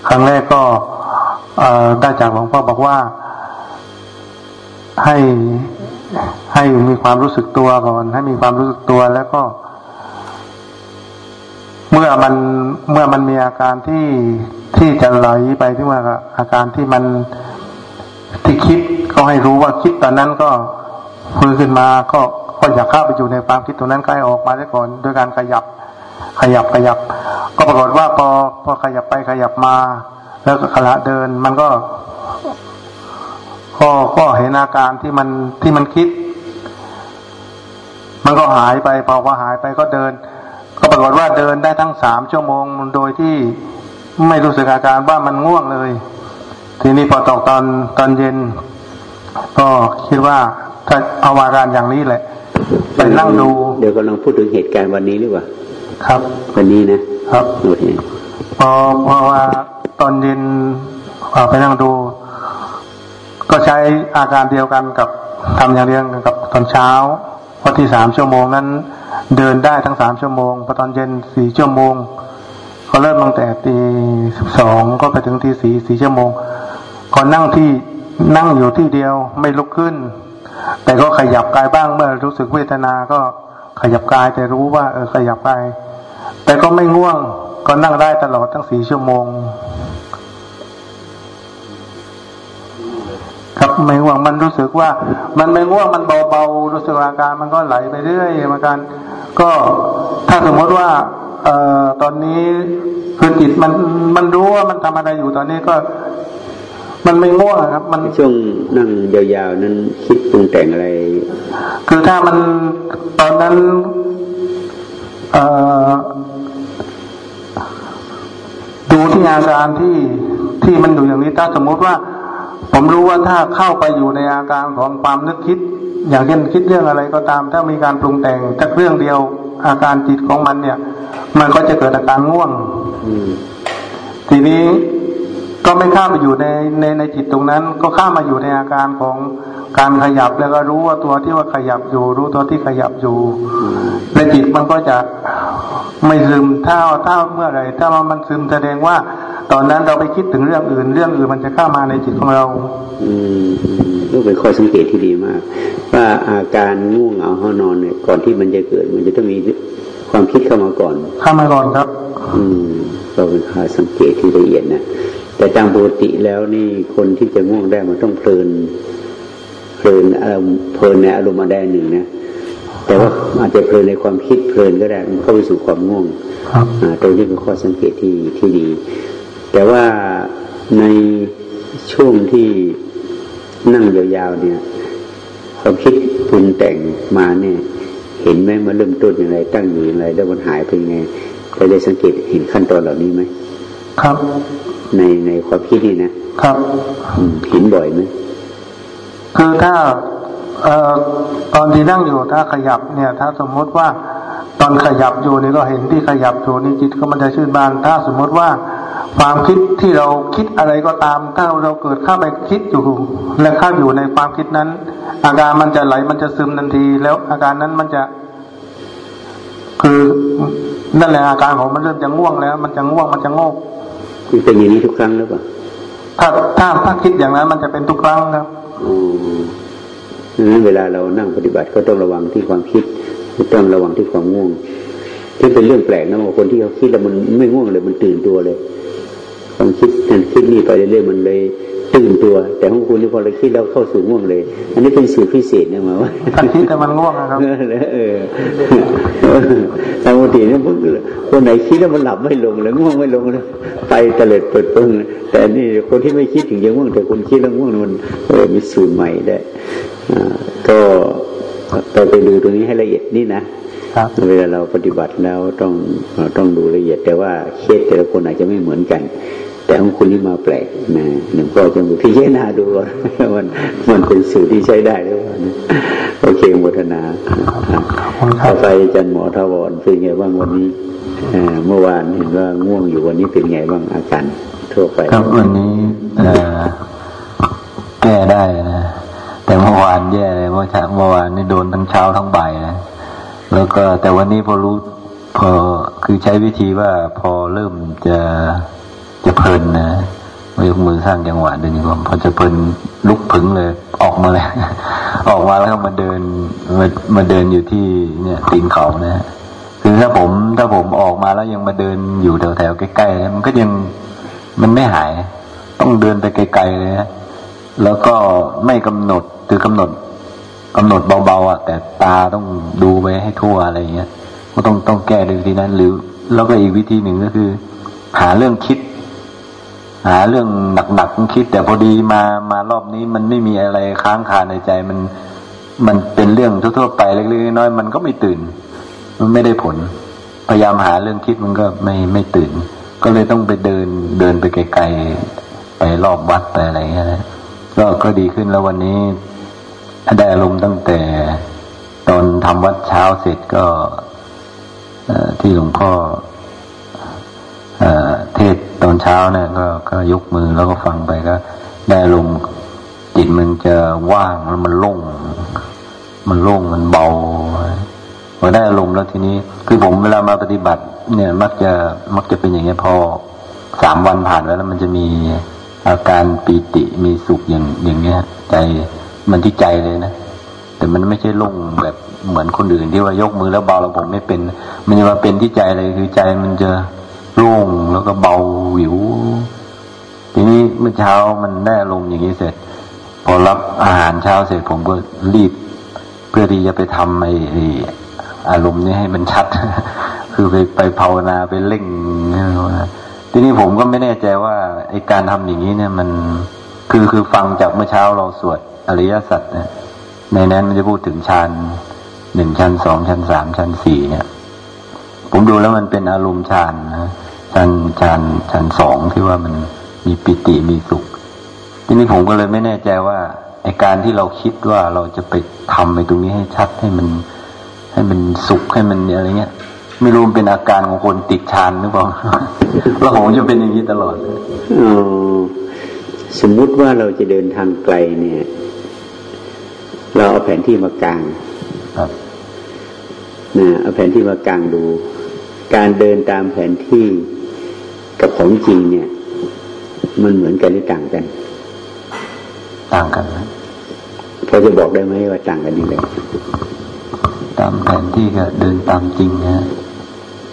ครั้งแรกก็ได้จากหลวงพ่อบอกว่าให้ ให้มีความรู้สึกตัวก่อนให้มีความรู้สึกตัวแล้วก็ เมื่อมันเมื่อมันมีอาการที่ที่จะไหลไปที่ว่าอาการที่มันที่คิดก็ให้รู้ว่าคิดตอนนั้นก็ฟื้นขึ้นมาก็ก็อยากเข้าไปอยู่ในความคิดตรงนั้นก็ให้ออกมาได้ก่อนโดยการขยับ ขยับขยับ ก็ปรากฏว่าพอพอขยับไปขยับมา แล้วก็ขณะเดินมันก็ ก็ก็เห็นอาการที่มันที่มันคิด มันก็หายไปพอพอหายไปก็เดิน ก็ปรากฏว่าเดินได้ทั้งสามชั่วโมงโดยที่ไม่รู้สึกอาการว่ามันง่วงเลย ทีนี้พอตกตอนตอนเย็น ก็คิดว่าถ้าเอาอาการอย่างนี้แหละไปนั่งดู เดี๋ยวกำลังพูดถึงเหตุการณ์วันนี้หรือเปล่าครับ วันนี้นะครับโอเคพอพอว่าตอนเย็นไปนั่งดู ก็ใช้อาการเดียวกันกับทำอย่างเดียวกันกับตอนเช้าพอที่สามชั่วโมงนั้น เดินได้ทั้งสามชั่วโมงพอตอนเย็นสี่ชั่วโมง ก็เริ่มตั้งแต่ตีสิบสองก็ไปถึงที่สี่สี่ชั่วโมงก็นั่งที่นั่งอยู่ที่เดียวไม่ลุกขึ้น แต่ก็ขยับกายบ้างเมื่อรู้สึกเวทนาก็ขยับกายแต่รู้ว่า เออขยับกายแต่ก็ไม่ง่วงก็นั่งได้ตลอดทั้งสี่ชั่วโมง ครับไม่ง่วงมันรู้สึกว่า มันไม่ง่วงมันเบาๆรู้สึกอาการมันก็ไหลไปเรื่อยอาการก็ถ้าสมมติว่าเอ่อตอนนี้คือจิตมันมันรู้ว่ามันทำอะไรอยู่ตอนนี้ก็ มันไม่ง่วงครับ มันช่วงนั่งยาวๆนั้นคิดปรุงแต่งอะไร คือถ้ามันตอนนั้น เอ่อดูที่อาการที่ที่มันอยู่อย่างนี้ถ้าสมมติว่า ผมรู้ว่าถ้าเข้าไปอยู่ในอาการของความนึกคิด อย่างเช่นคิดเรื่องอะไรก็ตาม ถ้ามีการปรุงแต่งแต่เรื่องเดียวอาการจิตของมันเนี่ย มันก็จะเกิดอาการง่วงทีนี้ก็ไม่ข้ามไปอยู่ในในในจิตตรงนั้น ก็ข้ามมาอยู่ในอาการของการขยับแล้วก็รู้ว่าตัวที่ว่าขยับอยู่ รู้ตัวที่ขยับอยู่และจิตมันก็จะไม่ซึมถ้าถ้าเมื่อไรถ้ามันซึมแสดงว่า ตอนนั้นเราไปคิดถึงเรื่องอื่น เรื่องอื่นมันจะเข้ามาในจิตของเรา อืมนี่เป็นข้อสังเกตที่ดีมาก ว่าอาการง่วงเหงาห้านอนเนี่ยก่อนที่มันจะเกิด มันจะต้องมีความคิดเข้ามาก่อน เข้ามาก่อนครับ อืมก็เป็นข้อสังเกตที่ละเอียดนะแต่ตามปกติแล้วนี่คนที่จะง่วงได้มันต้องเพลินเพลินอารมณ์เพลินในอารมณ์มาได้หนึ่งนะแต่ว่าอาจจะเพลินในความคิดเพลินก็ได้มันเข้าไปสู่ความง่วงตรงนี้เป็นข้อสังเกตที่ที่ดี แต่ว่าในช่วงที่นั่งยาวๆเนี่ยความคิดปรุงแต่งมาเนี่ย เห็นไหมมาเริ่มต้นอย่างไร ตั้งอยู่อย่างไร แล้วมันหายไปไงเคยได้สังเกตเห็นขั้นตอนเหล่านี้ไหมครับ ในในความคิดนี่นะครับอืมเห็นบ่อยไหมคือถ้าเอ่อตอนที่นั่งอยู่ถ้าขยับเนี่ย ถ้าสมมติว่าตอนขยับอยู่นี่ก็เห็นที่ขยับอยู่นี่จิตก็มันจะชื่นบาน ถ้าสมมติว่า ความคิดที่เราคิดอะไรก็ตาม ถ้าเราเกิดเข้าไปคิดอยู่ และเข้าอยู่ในความคิดนั้น อาการมันจะไหลมันจะซึมทันที แล้วอาการนั้นมันจะ คือนั่นแหละอาการของมันเริ่มจะง่วงแล้ว มันจะง่วงมันจะโงกมันเป็นอย่างนี้ทุกครั้งหรือเปล่าถ้าถ้าถ้าคิดอย่างนั้น มันจะเป็นทุกครั้งครับอ๋อดังนั้นเวลาเรานั่งปฏิบัติก็ต้องระวังที่ความคิดต้องระวังที่ความง่วง ที่เป็นเรื่องแปลกนะว่าคนที่เขาคิดแล้วมันไม่ง่วงเลยมันตื่นตัวเลยความคิดนั้นคิดนี่ไปเรื่อยๆมันเลยตื่นตัว แต่ของคุณนี่พอเราคิดแล้วเข้าสู่ง่วงเลย อันนี้เป็นสูตรพิเศษนะมาว่าถ้าคิดแต่มันง่วงนะครับเออเออปกติเนี่ยพวกคนไหนคิดแล้วมันหลับไม่ลงเลยง่วงไม่ลงเลยไปเตลิดเปิดเปิงแต่นี่คนที่ไม่คิดถึงยังง่วงแต่คนคิดแล้วง่วงมันเออมีสูตรใหม่ได้อ่าก็เราไปดูตรงนี้ให้ละเอียดนี่นะ ครับเวลาเราปฏิบัติแล้วต้องเราต้องดูละเอียด แต่ว่าเคสแต่ละคนอาจจะไม่เหมือนกัน แต่ของคุณนี่มาแปลกนะหนึ่งก็จะพิจารณาดูว่ามันมันเป็นสูตรที่ใช้ได้หรือเปล่านะโอเคโมทนาคุณครัต่อบไปอาจันหมอทวรเป็นไงบ้างวันนี้เอ่อเมื่อวานเห็นว่าง่วงอยู่วันนี้เป็นไงบ้างอาการทั่วไป ครับวันนี้เอ่อแก้ได้นะแต่เมื่อวานแย่เลยเมื่อเช้าเมื่อวานนี่โดนทั้งเช้าทั้งบ่ายนะ แล้วก็แต่วันนี้พอรู้พอคือใช้วิธีว่าพอเริ่มจะจะเพลินนะยกมือสร้างจังหวะเดินก่อนพอจะเพลินลุกผึงเลย ออกมาเลยออกมาแล้วมาเดินมามาเดินอยู่ที่เนี่ยตีนเขานะคือถ้าผมถ้าผมออกมาแล้วยังมาเดินอยู่แถวแถวๆใกล้ๆมันก็ยังมันไม่หาย ต้องเดินไปไกลๆเลยนะแล้วก็ไม่กำหนดคือกำหนด กำหนดเบาๆอะแต่ตาต้องดูไปให้ทั่วอะไรอย่างเงี้ยก็ต้องต้องแก้ด้วยวิธีนั้น หรือแล้วก็อีกวิธีหนึ่งก็คือ หาเรื่องคิด หาเรื่องหนักๆคิด แต่พอดีมามารอบนี้มันไม่มีอะไรค้างคาในใจมันมันเป็นเรื่องทั่วๆไปเล็กๆน้อยๆมันก็ไม่ตื่น มันไม่ได้ผล พยายามหาเรื่องคิดมันก็ไม่ไม่ตื่น ก็เลยต้องไปเดินเดินไปไกลๆไปรอบวัดไปอะไรอย่างเงี้ยนะก็ก็ดีขึ้นแล้ววันนี้ ได้อารมณ์ตั้งแต่ตอนทำวัดเช้าเสร็จก็ที่หลวงพ่อเอ่อเทศตอนเช้าเนี่ยก็ก็ยกมือแล้วก็ฟังไปก็ ได้อารมณ์จิตมันจะว่างแล้วมันโล่งมันโล่งมันเบาพอได้อารมณ์แล้วทีนี้ คือผมเวลามาปฏิบัติ เนี่ย มักจะมักจะเป็นอย่างเงี้ยพอสามวันผ่านไปแล้วมันจะมีอาการปีติมีสุขอย่างอย่างเงี้ยใจ มันที่ใจเลยนะแต่มันไม่ใช่โล่งแบบเหมือนคนอื่นที่ว่ายกมือแล้วเบาแล้วผมไม่เป็น มันจะมาเป็นที่ใจเลยคือใจมันจะโล่งแล้วก็เบาหิว ทีนี้เมื่อเช้ามันได้อารมอย่างนี้เสร็จ พอรับอาหารเช้าเสร็จผมก็รีบ เพื่อที่จะไปทำไอ้ไอ้อารมณ์นี้ให้มันชัด คือไปไปภาวนาไปเล่งทีนี้ผมก็ไม่แน่ใจว่าไอ้การทำอย่างนี้เนี่ยมัน คือคือฟังจากเมื่อเช้าเราสวด อริยสัจเนี่ยในนั้นมันจะพูดถึงฌานหนึ่งชั้นสองชั้นสามชั้นสี่เนี่ย ผมดูแล้วมันเป็นอารมณ์ฌานนะฌานฌานฌานสองที่ว่ามันมีปิติมีสุข ทีนี้ผมก็เลยไม่แน่ใจว่าไอการที่เราคิดว่าเราจะไปทำในตรงนี้ให้ชัดให้มัน ให้มันสุขให้มันอะไรเงี้ยไม่รู้มันเป็นอาการของคนติดฌานหรือเปล่าแล้วผมจะเป็นอย่างนี้ตลอดอ่อสมมุติว่าเราจะเดินทางไกลเนี่ย เราเอาแผนที่มากางครับนะเอาแผนที่มากางดู การเดินตามแผนที่กับของจริงเนี่ย มันเหมือนกันหรือต่างกัน ต่างกันนะพอจะบอกได้ไหมว่าต่างกันยังไงตามแผนที่ก็เดินตามจริงนะ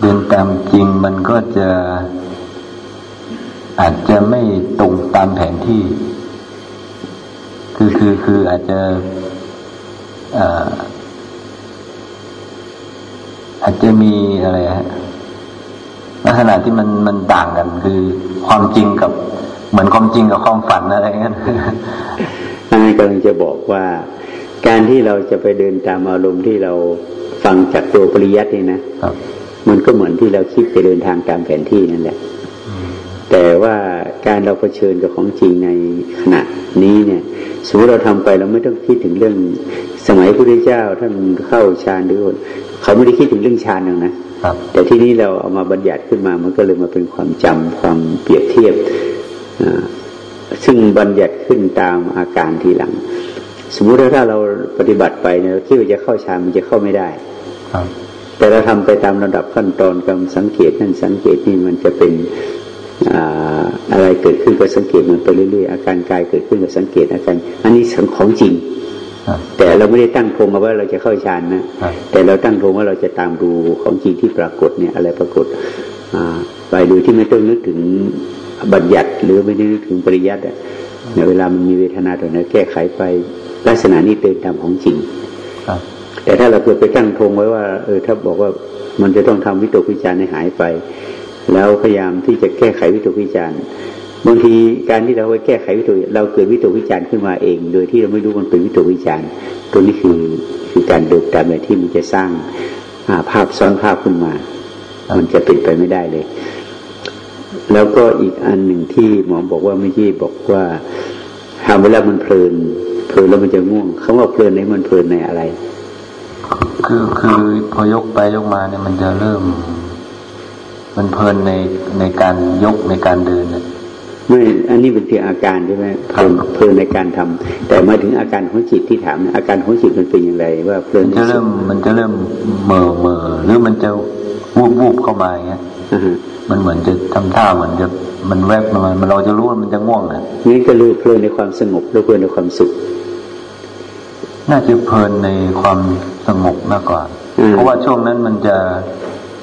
เดินตามจริงมันก็จะอาจจะไม่ตรงตามแผนที่ คือคือคืออาจจะเอ่ออาจจะมีอะไรฮะลักษณะที่มันมันต่างกัน คือความจริงกับ เหมือนความจริงกับความฝันอะไรเงี้ยอันนี้กำลังจะบอกว่า การที่เราจะไปเดินตามอารมณ์ที่เราฟังจากตัวปริยัตินี่นะครับมันก็เหมือนที่เราคิดไปเดินทางตามแผนที่นั่นแหละ แต่ว่าการเราเผชิญกับของจริงในขณะนี้เนี่ยสมมติเราทำไปเราไม่ต้องคิดถึงเรื่องสมัยพระพุทธเจ้าท่านเข้าฌานด้วยเขาไม่ได้คิดถึงเรื่องฌานหรอกนะครับแต่ที่นี้เราเอามาบัญญัติขึ้นมามันก็เลยมาเป็นความจำความเปรียบเทียบอ่าซึ่งบัญญัติขึ้นตามอาการทีหลัง สมมุติว่าถ้าเราปฏิบัติไปเนี่ยเราคิดว่าจะเข้าฌานมันจะเข้าไม่ได้ครับแต่เราทำไปตามระดับขั้นตอนกำสังเกตนั่นสังเกตนี่มันจะเป็น อ่าอะไรเกิดขึ้นก็สังเกตมันไปเรื่อยๆอาการกายเกิดขึ้นก็สังเกตอาการอันนี้ของจริงครับแต่เราไม่ได้ตั้งธงเอาไว้เราจะเข้าฌานนะครับแต่เราตั้งธงว่าเราจะตามดูของจริงที่ปรากฏเนี่ยอะไรปรากฏอ่าไปโดยที่ไม่ต้องนึกถึงบัญญัติหรือไม่ได้นึกถึงปริยัติอะเนี่ยเวลามันมีเวทนาตัวนั้นแก้ไขไปลักษณะนี้เป็นตามของจริงครับแต่ถ้าเราเกิดไปตั้งธงไว้ว่าเออถ้าบอกว่ามันจะต้องทำวิตกวิจารณ์ให้หายไป แล้วพยายามที่จะแก้ไขวิตกวิจารณ์บางทีการที่เราไปแก้ไขวิตกเราเกิดวิตกวิจารณ์ขึ้นมาเอง โดยที่เราไม่รู้มันเป็นวิตกวิจารณ์ตัวนี้คือคือการเดินตามแบบที่มันจะสร้างาภาพซ้อนภาพขึ้นมา มันจะเป็นไปไม่ได้เลย แล้วก็อีกอันหนึ่งที่หมอบอกว่าเมื่อกี้บอกว่าทำเวลามันเพลิน เพลินแล้วมันจะง่วงคำว่าเพลินในมันเพลินในอะไร คือคือพอยกไปยกมาเนี่ยมันจะเริ่ม มันเพลินในในการยกในการเดินเนี่ยไม่อันนี้เป็นเพียงอาการใช่ไหมเพลินเพลินในการทำแต่หมายถึงอาการของจิตที่ถามนะอาการของจิตมันเป็นอย่างไร ว่าเพลิมันนในจะเริ่มมันจะเริ่มเหม่อเหม่อหรือมันจะวูบวูบเข้ามาอย่างเงี้ยอ่าฮะมันเหมือนจะทำท่าเหมือนจะมันแวบมามันเราจะรู้ว่ามันจะง่วงอะนี่ก็เลยเพลินในความสงบหรือเพลินในความสุข น่าจะเพลินในความสงบมากกว่าอืมเพราะว่าช่วงนั้นมันจะ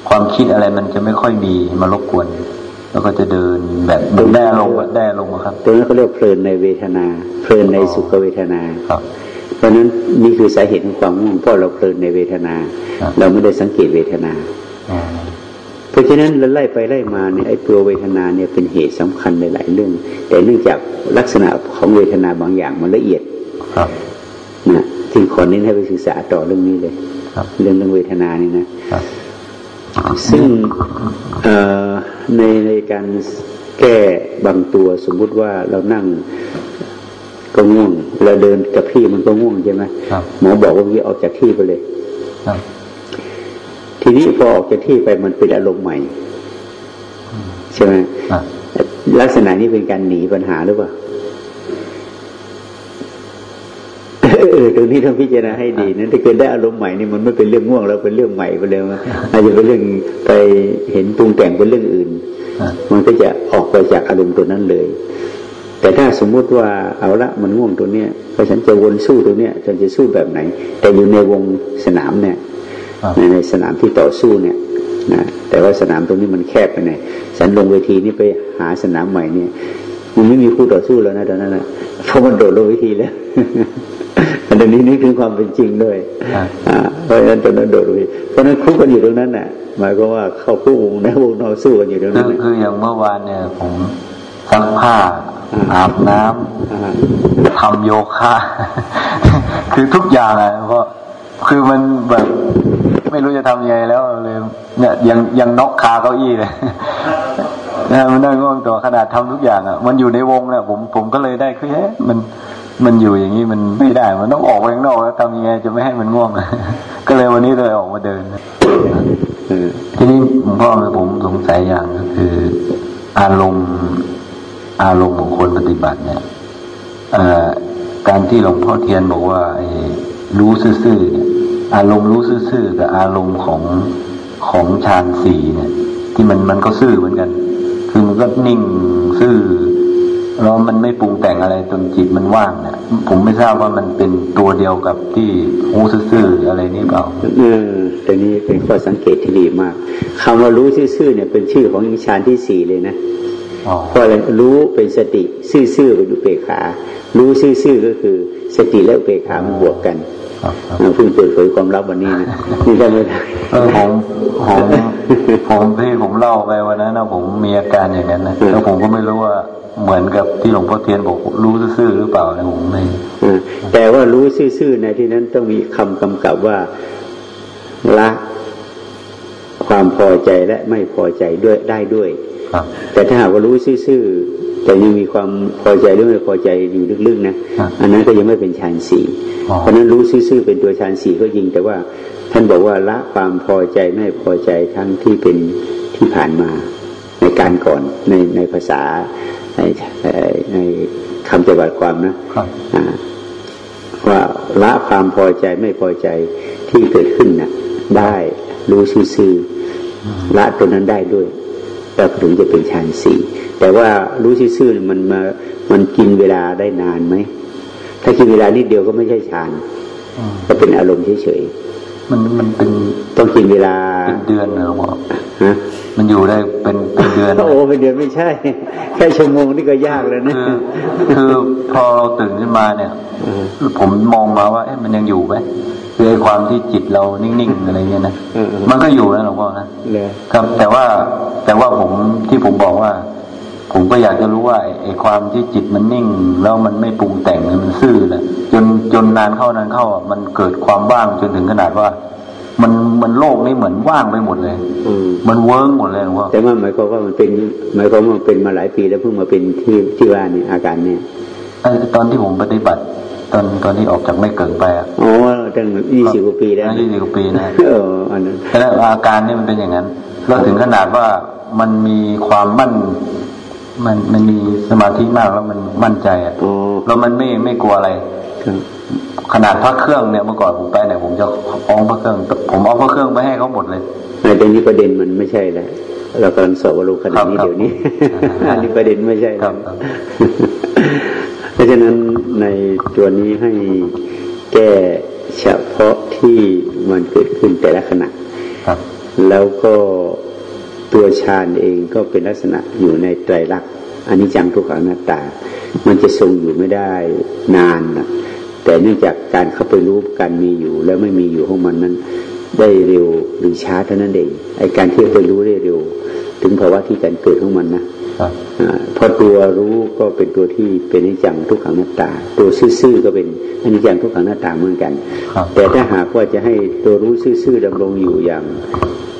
ความคิดอะไรมันจะไม่ค่อยมีมารบกวน แล้วก็จะเดินแบบเหมือนได้ลงอะได้ลงอะครับตรงนั้นเขาเรียกว่าเพลินในเวทนา เพลินในสุขเวทนาครับเพราะฉะนั้นนี่คือสาเหตุของความง่วงเพราะเราเพลินในเวทนาครับเราไม่ได้สังเกตเวทนาอืมเพราะฉะนั้นเราไล่ไปไล่มาเนี่ยไอ้ตัวเวทนาเนี่ยเป็นเหตุสำคัญในหลายเรื่อง แต่เนื่องจากลักษณะของเวทนาบางอย่างมันละเอียดครับนะจึงขอเน้นให้ไปศึกษาต่อเรื่องนี้เลย ครับ เรื่องเรื่องเวทนานี่นะครับ ซึ่งเอ่อในในการแก้บางตัวสมมุติว่าเรานั่งก็ง่วงเราเดินกับที่มันก็ง่วงใช่ไหมครับหมอบอกว่าวิออกจากที่ไปเลยครับทีนี้พอออกจากที่ไปมันเป็นอารมณ์ใหม่ ใช่ไหมครับลักษณะนี้เป็นการหนีปัญหาหรือเปล่า เออตรงนี้ต้องพิจารณาให้ดีนะถ้าเกิดได้อารมณ์ใหม่นี่มันไม่เป็นเรื่องง่วงแล้วเป็นเรื่องใหม่ไปเลยอาจจะเป็นเรื่องไปเห็นปรุงแต่งเป็นเรื่องอื่น มันก็จะออกไปจากอารมณ์ตัวนั้นเลย แต่ถ้าสมมุติว่าเอาละมันง่วงตัวเนี้ยเพราะฉันจะวนสู้ตัวเนี้ยฉันจะสู้แบบไหน แต่อยู่ในวงสนามเนี่ยในสนามที่ต่อสู้เนี่ยนะแต่ว่าสนามตรงนี้มันแคบไปหน่อยฉันลงเวทีนี่ไปหาสนามใหม่เนี่ยมันไม่มีคู่ต่อสู้แล้วนะตอนนั้นนะเพราะมันโดดลงเวทีแล้ว อันนี้นึกถึงความเป็นจริงด้วยครับอ่าเพราะฉะนั้นตอนนั้นโดดลงเวทีเพราะฉะนั้นคุกกันอยู่ตรงนั้นน่ะ หมายความว่าเข้าคู่วงในวงนอกสู้กันอยู่ตรงคืนั้นอน่ะคืออย่างเมื่อวานเนี่ยผมซักผ้าอ่าอาบน้ำอ่าทำโยคะคือทุกอย่างอะเพราะคือมันแบบไม่รู้จะทำยังไงแล้วเลยเนี่ยยังยังน็อกคาเก้าอี้เลยนะมันนั่งง่วงตัวขนาดทำทุกอย่างอะ มันอยู่ในวงเนี่ยผมผมก็เลยได้คือเอ๊ะมัน มันอยู่อย่างนี้มันไม่ได้ มันต้องออกไปข้างนอกแล้วทำยังไงจะไม่ให้มันง่วง ก็เลยวันนี้เลยออกมาเดินเออทีนี้ผมพ่อผมสงสัยอย่างก็คือ อารมณ์อารมณ์ของคนปฏิบัติเนี่ยอการที่หลวงพ่อเทียนบอกว่ารู้ซื่อๆเนี่ยอารมณ์รู้ซื่อๆกับอารมณ์ของของฌานสี่เนี่ย ที่มันมันก็ซื่อเหมือนกัน คือมันก็นิ่งซื่อ แล้วมันไม่ปรุงแต่งอะไรจนจิตมันว่างเนี่ยผมไม่ทราบว่ามันเป็นตัวเดียวกับที่รู้ซื่อๆอะไรนี้เปล่าเออแต่นี้เป็นข้อสังเกตที่ดีมากคำว่ารู้ซื่อๆเนี่ยเป็นชื่อของฌานที่สี่เลยนะอ๋อเพราะอะไรรู้เป็นสติซื่อๆเป็นอุเบกขา รู้ซื่อๆก็คือสติและอุเบกขามันบวกกัน ครับครับเราเพิ่งเปิดเผยความลับวันนี้นะนี่ก็ไม่ได้เออผมผมผมที่ผมเล่าไปวันนั้นนะผมมีอาการอย่างนั้นนะแล้วผมก็ไม่รู้ว่าเหมือนกับที่หลวงพ่อเทียนบอกรู้ซื่อๆหรือเปล่านะผมไม่อ่าแต่ว่ารู้ซื่อๆในที่นั้นต้องมีคำกำกับว่าละความพอใจและไม่พอใจด้วยได้ด้วยครับแต่ถ้าหากว่ารู้ซื่อๆ แต่ยังมีความพอใจหรือไม่พอใจอยู่ลึกๆนะครับอันนั้นก็ยังไม่เป็นฌานสี่อ๋อเพราะฉะนั้นรู้ซื่อๆเป็นตัวฌานสี่ก็จริงแต่ว่าท่านบอกว่าละความพอใจไม่พอใจทั้งที่เป็นที่ผ่านมาในการก่อนในในภาษาในในในคำจำกัดความนะครับอ่าว่าละความพอใจไม่พอใจที่เกิดขึ้นนะได้รู้ซื่อๆละตัวนั้นได้ด้วยแล้วถึงจะเป็นฌานสี่ แต่ว่ารู้ซื่อๆเนี่ยมันมามันกินเวลาได้นานไหม ถ้ากินเวลานิดเดียวก็ไม่ใช่ฌานอืมก็เป็นอารมณ์เฉยมันมันเป็นๆต้องกินเวลาเป็นเดือนนะหลวงพ่อฮะมันอยู่ได้เป็นเป็นเดือนโอ้เป็นเดือนไม่ใช่ แค่ชั่วโมงนี่ก็ยากแล้วนะคือคือพอเราตื่นขึ้นมาเนี่ยเออผมมองมาว่าเอ๊ะมันยังอยู่ไหมคือไอ้ความที่จิตเรานิ่งๆอะไรเงี้ยนะเออเออมันก็อยู่นะหลวงพ่อนะเลยครับแต่ว่าแต่ว่าผมที่ผมบอกว่า ผมก็อยากจะรู้ว่าไอ้ไอ้ความที่จิตมันนิ่ง แล้วมันไม่ปรุงแต่งเนี่ยมันซื่อแหละจนจนนานเข้านานเข้าอะมันเกิดความว่างจนถึงขนาดว่า มันมันโลกนี้เหมือนว่างไปหมดเลยอืมมันเวิร์กหมดเลยหลวงพ่อแต่ว่าหมายความว่ามันเป็นหมายความว่ามันเป็นมาหลายปีแล้วเพิ่งมาเป็นที่ที่ว่านี่อาการเนี่ยไอ้ตอนที่ผมปฏิบัติ ตอนตอนที่ออกจากไม่เกิดไปอะอ๋อตั้งยี่สิบกว่าปีแล้วยี่สิบกว่าปีนะเอออันนั้นแล้วอาการนี่มันเป็นอย่างนั้นแล้วถึงขนาดว่ามันมีความมั่น มันมันมีสมาธิมากแล้วมันมั่นใจอะอ๋อแล้วมันไม่ไม่กลัวอะไรครับขนาดพระเครื่องเนี่ยเมื่อก่อนผมไปเนี่ยผมจะเอาพระเครื่อง ผมเอาพระเครื่องไปให้เขาหมดเลยในตรงนี้ประเด็นมันไม่ใช่แล้วเรากำลังสอบอารมณ์ขนาดนี้ครับเดี๋ยวนี้ครับอันนี้ประเด็นไม่ใช่ครัแล้วบครับเพราะฉะนั้นในตัวนี้ให้แก้เฉพาะที่มันเกิดขึ้นแต่ละขณะครับแล้วก็ ตัวฌานเองก็เป็นลักษณะอยู่ในไตรลักษณ์อันนี้จังทุกขังหน้าตา มันจะทรงอยู่ไม่ได้นานนะแต่เนื่องจากการเข้าไปรู้การมีอยู่แล้วไม่มีอยู่ของมันนั้น ได้เร็วหรือช้าเท่านั้นเองไอการที่ไปรู้ได้เร็ว ถึงภาวะที่การเกิดของมันนะ เพราะตัวรู้ก็เป็นตัวที่เป็นอนิจจังทุกขังหน้าตา ตัวซื่อๆก็เป็นอนิจจังทุกขังหน้าตาเหมือนกันครับแต่ถ้าหากว่าจะให้ตัวรู้ซื่อๆดำรงอยู่อย่าง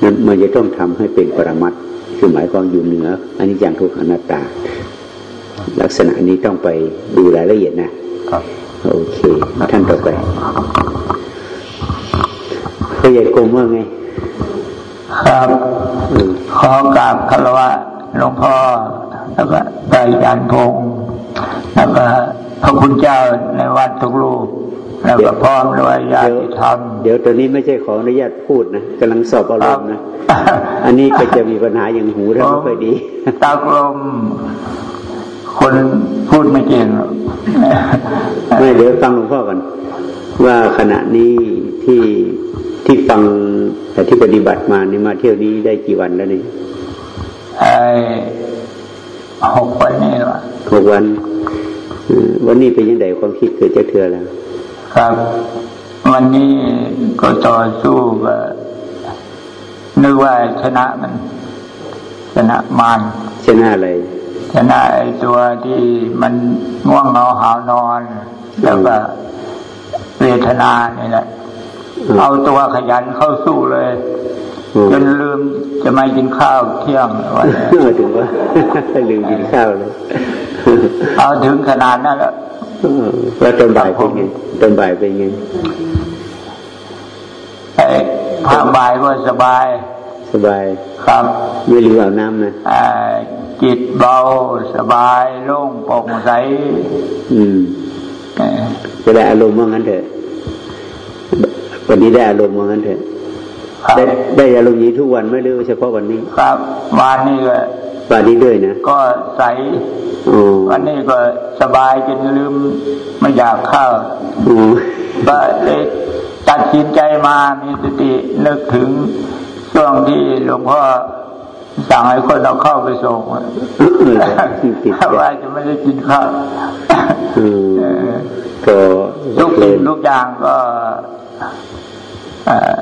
นั้นมันจะต้องทำให้เป็นปรมัตถ์คือหมายความอยู่เหนืออันนี้อย่างทุกขังหน้าตา ลักษณะนี้ต้องไปดูรายละเอียดนะครับโอเคท่านต่อไปพ่อใหญ่กรมว่าไง ครับเออขอกราบคารวะ หลวงพ่อแล้วก็พระอาจารย์พงษ์แล้วก็พระคุณเจ้าในวัดทุกรูปแล้วก็พร้อมด้วยญาเดี๋ยวติธรรมเดี๋ยวตัวนี้ไม่ใช่ขออนุญาตพูดนะกำลังสอบอารมณ์นะ อันนี้ก็จะมีปัญหาอย่างหูถ้าไม่ค่อยดี ตากลมคนพูดไม่เก่งหรอกไม่เดี๋ยวฟังหลวงพ่อก่อนว่าขณะนี้ที่ที่ฟังแต่ที่ปฏิบัติมานี่มาเที่ยวนี้ได้กี่วันแล้วนี่ ไอ้หกวันนี้วะหกวันเอ่อวันนี้เป็นยังไงความคิดเกิดจากเธอแล้ว ครับ วันนี้ก็ต่อสู้กับนึกว่าชนะมัน ชนะมารชนะอะไรชนะไอ้ตัวที่มันง่วงเหงาหาวนอน แล้วก็เวทนานี่แหละอืมเอาตัวขยันเข้าสู้เลยอืม จนลืมจะไม่กินข้าวเที่ยงวันนี้เออถึงว่าลืมกินข้าวเลยเอาถึงขนาดนั้นแล้วเออแล้วตอนบ่ายเป็นไงตอนบ่ายเป็นไงไอ้ภาคบ่ายก็สบาย สบาย ครับไม่ลืมอาบน้ำนะอ่าจิตเบาสบายโล่งโปร่งใส อืมเอ่อจะได้อารมณ์ว่างั้นเถอะวันนี้ได้อารมณ์ว่างั้นเถอะครับ ได้ได้อารมณ์อย่างนี้ทุกวันไม่หรือเฉพาะวันนี้ ครับวันนี้ก็วันนี้ด้วยนะก็ใสอ๋อวันนี้ก็สบายจนลืมไม่อยากเข้าอ๋อก็เลยตัดสินใจมามีสตินึกถึงช่วงที่หลวงพ่อสั่งให้คนเราเข้าไปส่งติดใจว่าจะไม่ได้กินข้าวอืมเออก็ทุกสิ่งทุกอย่างก็เอ่อ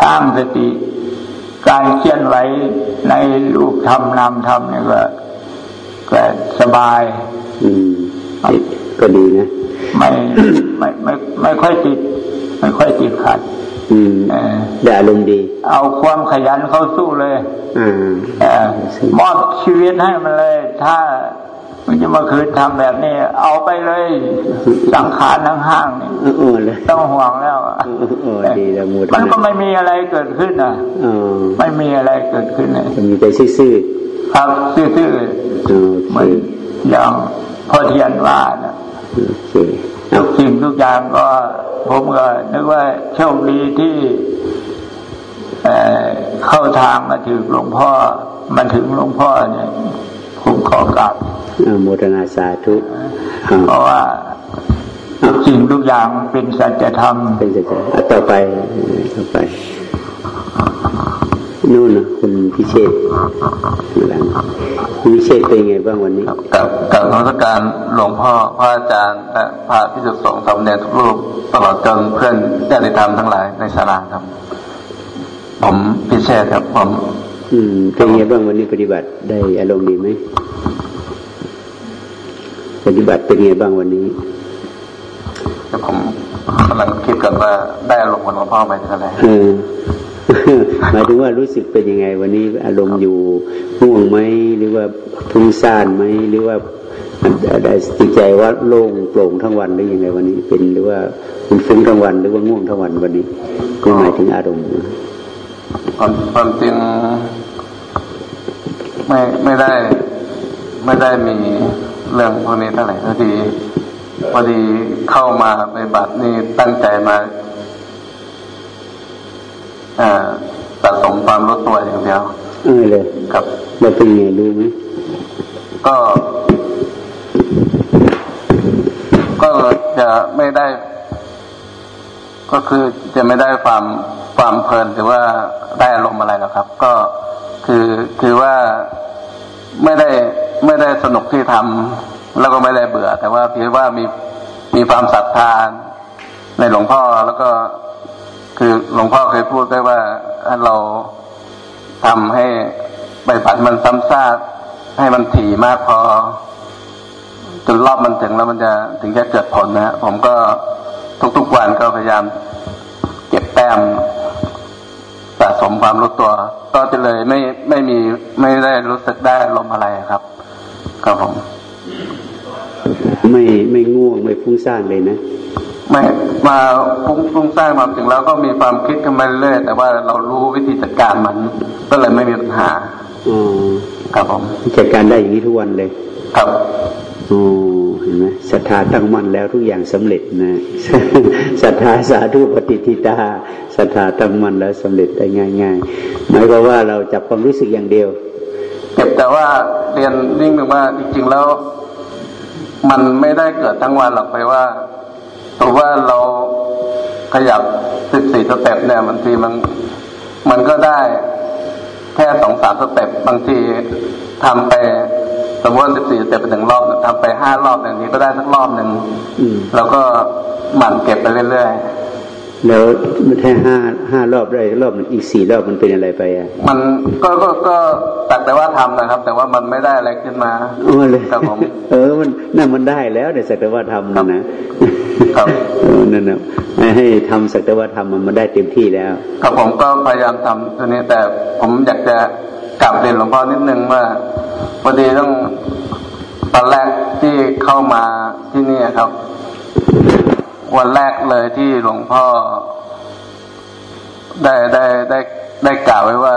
สร้างสติ การเคลื่อนไหวในรูปธรรมนามธรรมเนี่ยก็ก็สบาย อืมติดก็ดีนะไม่ไม่ไม่ไม่ค่อยติด ไม่ค่อยติดขัดออืมเออได้อารมณ์ดี เอาความขยันเข้าสู้เลยอ่าเออมอบชีวิตให้มันเลย ถ้า มันจะมาคืนทำแบบนี้ เอาไปเลย สังขารทั้งห้างนี่เออเออเลยต้องห่วงแล้วอะเออเออดีแล้วมูทมันก็ไม่มีอะไรเกิดขึ้นอะเออไม่มีอะไรเกิดขึ้นเลยจะมีใจซื่อครับซื่อๆโอๆเคเหมือนอย่างพ่อเทียนว่านะโอเคทุเอากสิ่งทุกอย่างก็ผมก็นึกว่าโชคดีที่เอ่อเข้าทางมาถึงหลวงพ่อมาถึงหลวงพ่อเนี่ย ผมขอกราบเอาโมทนาสาธุเอาเพราะว่าทุกสิ่งทุกอย่างมันเป็นสัจธรรมเป็นจะจะเอาต่อไปต่อไปนู่นนะคุณพิเชษฐ์หลังคุณพิเชษฐ์เป็นไงบ้างวันนี้กับกับนมัสการหลวงพ่อพระอาจารย์และพระพิสุสงฆ์สามเณรทุกรูปตลอดจนเพื่อนญาติธรรมทั้งหลายในศาลาครับ ผมพิเชษครับผม อืมเป็นไงบ้างวันนี้ปฏิบัติได้อารมณ์ดีไหมปฏิบัติเป็นไงบ้างวันนี้แต่ผมกำลังคิดกันว่าได้อารมณ์ของหลวงพ่อไหมที่อะไรเออหมายถึงว่ารู้สึกเป็นยังไง วันนี้อารมณ์อยู่ง่วงไหมหรือว่าทุ้งซ่านไหมหรือว่าได้จิตใจว่าโล่งโปร่งทั้งวันหรือยังไงวันนี้ เป็นหรือว่ามันฟุ้งทั้งวัน หรือว่าง่วงทั้งวันวันนี้ ก็หมายถึงอารมณ์ความความจริง ไม่ไม่ได้ ไม่ได้มีเรื่องพวกนี้เท่าไหร่พอดีพอดีเข้ามาในบัตรนี่ตั้งใจมาเอ่อสะสมความรู้ตัวอย่างเดียวเออเลยครับเราเป็นยังไงรู้ไหมก็ ก็จะไม่ได้ ก็คือจะไม่ได้ความความเพลินหรือว่าได้อารมณ์อะไรหรอกครับ ก็ คือคือว่าไม่ได้ไม่ได้สนุกที่ทำแล้วก็ไม่ได้เบื่อ แต่ว่าเพียงว่ามีมีความศรัทธาในหลวงพ่อแล้วก็คือหลวงพ่อเคยพูดไว้ว่าเราทำให้ใบปัดมันซ้ำซากให้มันถี่มากพอจนรอบมันถึงแล้วมันจะถึงจะเกิดผลนะฮะผมก็ทุกๆวันก็พยายามเก็บแต้ม สะสมความรู้ตัว ก็จะเลยไม่ไม่มีไม่ได้รู้สึกได้ลมณ์อะไรครับ ครับผม ไม่ไม่ง่วงไม่ฟุ้งซ่านเลยนะไม่มาฟุ้งฟุ้งสร้างความจริงแล้วก็มีความคิดกันมาเรื่อยๆแต่ว่าเรารู้วิธีจัดการมัน ก็เลยไม่มีปัญหาอ๋อครับผมจัดการได้อย่างนี้ทุกวันเลย ครับโอ้ เห็นไหมศรัทธาตั้งมั่นแล้วทุกอย่างสำเร็จนะศรัทธาสาธุปฏิทิตาศรัทธาตั้งมั่นแล้วสำเร็จได้ง่ายๆหมายความว่าเราจับความรู้สึกอย่างเดียวเก็บแต่ว่าเรียนนิ่งหนึ่งว่าจริงๆแล้ว มันไม่ได้เกิดทั้งวันหรอกไปว่าตัวว่าเราขยับสิบสี่ step เนี่ยบางทีมันมันก็ได้แค่สองสาม step บางทีทำไปสมมติสิบสี่ step เป็นหนึ่งรอบ ทำไปห้ารอบอย่างนี้ก็ได้สักรอบหนึ่งอืมแล้วก็หมั่นเก็บไปเรื่อยแล้วมันแค่ห้าห้ารอบได้รอบหนึ่งอีกสี่รอบมันเป็นอะไรไปอะๆมันก็ก็ก็ตักแต่ว่าทำนะครับ แต่ว่ามันไม่ได้อะไรขึ้นมาโอ้เลยครับผมเออมันนั่นมันได้แล้วในสักแต่ว่าทำนะนะครับเออนั่นนะให้ทำสักแต่ว่าทำมันมันได้เต็มที่แล้วครับผมก็พยายามทำตัวนี้แต่ผมอยากจะกลับเรียนหลวงพ่อนิดนึงว่าพอดีต้อง ตอนแรกที่เข้ามาที่นี่ครับ วันแรกเลยที่หลวงพ่อ ได้ได้ได้ได้กล่าวไว้ว่า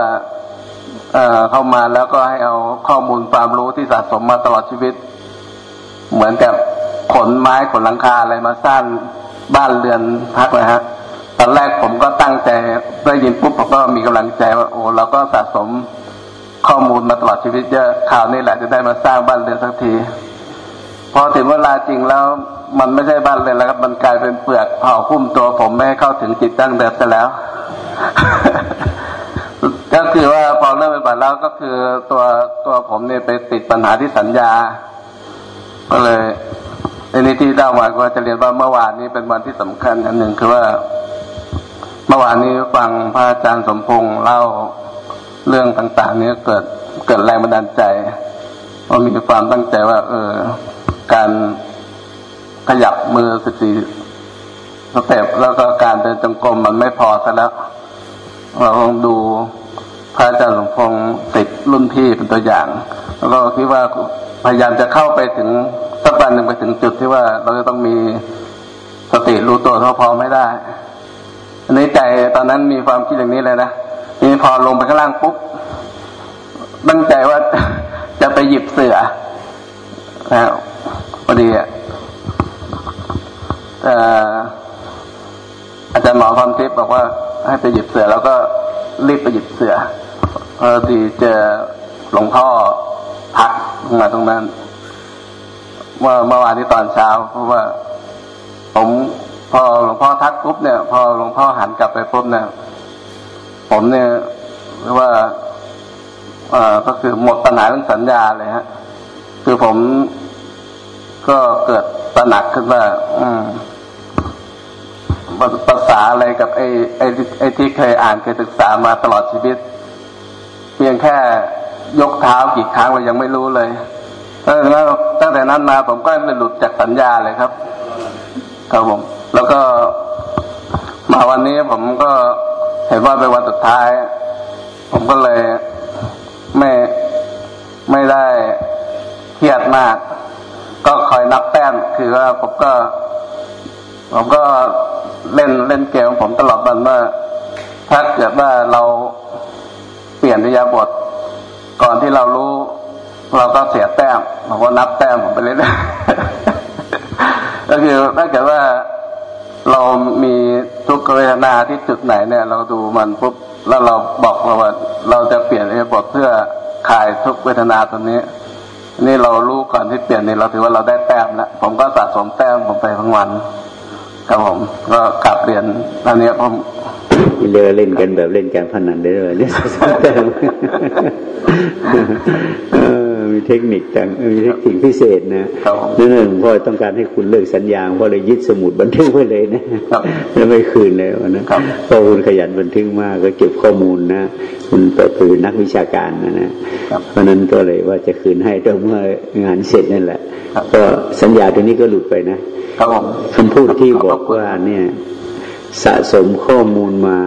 เอ่อเข้ามาแล้วก็ให้เอาข้อมูลความรู้ที่สะสมมาตลอดชีวิต เหมือนกับขนไม้ขนหลังคาอะไรมาสร้างบ้านเรือนพักนะฮะตอนแรกผมก็ตั้งใจได้ยินปุ๊บผมก็มีกำลังใจว่าโอ้เราก็สะสม ข้อมูลมาตลอดชีวิตเยอะข่าวนี้แหละจะได้มาสร้างบ้านเรือนสักที พอถึงเวลาจริงแล้ว มันไม่ใช่บ้านเรือนแล้วครับมันกลายเป็นเปลือกเผาคุ้มตัวผมไม่ให้เข้าถึงจิตตั้งเดิมซะแล้ว ก็คือว่าพอเริ่มปบัติแล้วก็คือตัวตัวผมเนี่ยไปติดปัญหาที่สัญญา ก็เลยในนี้ที่เล่ามาก็จะเรียนว่าเมื่อวานนี้เป็นวันที่สำคัญอันหนึ่งคือว่า เมื่อวานนี้ฟังพระอาจารย์สมพงษ์เล่า เรื่องต่างๆ นี้เกิดเกิดแรงบันดาลใจว่ามีความตั้งใจว่า เออ การขยับมือสิบสี่สเต็ปแล้วก็การเดินจงกรมมันไม่พอซะแล้ว เราลองดูพระอาจารย์หลวงพงติดรุ่นพี่เป็นตัวอย่าง แล้วก็คิดว่าพยายามจะเข้าไปถึงสักวันหนึ่งไปถึงจุดที่ว่าเราจะต้องมีสติรู้ตัวเท่าพอไม่ได้ในใจตอนนั้นมีความคิดอย่างนี้เลยนะ พอลงไปข้างล่างปุ๊บตั้งใจว่าจะไปหยิบเสือนะพอดีอาจารย์หมอพรทิพย์บอกว่า ให้ไปหยิบเสือ แล้วก็รีบไปหยิบเสือพอดีเจอหลวงพ่อพักมาตรงนั้นเมื่อเมื่อวานนี้ตอนเช้า เพราะว่า ผมพอหลวงพ่อทักปุ๊บเนี่ย พอหลวงพ่อหันกลับไปปุ๊บเนี่ย ผมเนี่ยหรือว่าอ่าก็คือหมดปัญหาเรื่องสัญญาเลยฮะ คือผมก็เกิดตระหนักขึ้นว่า อืมภาษาอะไรกับไอ้ไอ้ไอ้ที่เคยอ่านเคยศึกษามาตลอดชีวิต เพียงแค่ยกเท้ากี่ครั้งเรายังไม่รู้เลยแล้วตั้งแต่นั้นมาผมก็ไม่หลุดจากสัญญาเลยครับ ครับผม แล้วก็มาวันนี้ผมก็ เห็นว่าเป็นวันสุดท้าย ผมก็เลยไม่ไม่ได้เครียดมาก ก็คอยนับแต้มคือว่าผมก็ ผมก็เล่นเล่นเกมผมตลอดวันว่าถ้าเกิดว่าเราเปลี่ยนนิยาบท ก่อนที่เรารู้ เราก็เสียแต้มผมก็นับแต้มผมไปเรื่อยๆก็คือถ้าเกิดว่า เรามีทุกขเวทนาที่จุดไหนเนี่ย เราดูมันปุ๊บแล้วเราบอกเราว่า เราจะเปลี่ยนนิยาบทเพื่อคลายทุกเวทนาตัวนี้ นี่เรารู้ก่อนที่เปลี่ยนนี่เราถือว่าเราได้แต้มแล้วผมก็สะสมแต้มผมไปทั้งวันครับผมก็กลับเรียนอันนี้ผมเลือเล่นกันแบบเล่นการพนันได้เลยเนี่ยมี เทคนิคต่างมีเทคนิคพิเศษนะนั่นเองพ่อต้องการให้คุณเลิกสัญญาพ่อเลยยึดสมุดบันทึกไว้เลยนะแล้วไม่คืนเลยนะเพราะคุณขยันบันทึกมากก็เก็บข้อมูลนะคุณเป็นนักวิชาการนะนะเพราะนั้นก็เลยว่าจะคืนให้ต่อเมื่องานเสร็จนั่นแหละ ก็สัญญาตัวนี้ก็หลุดไปนะคำพูดที่บอกว่าเนี่ยสะสมข้อมูลมา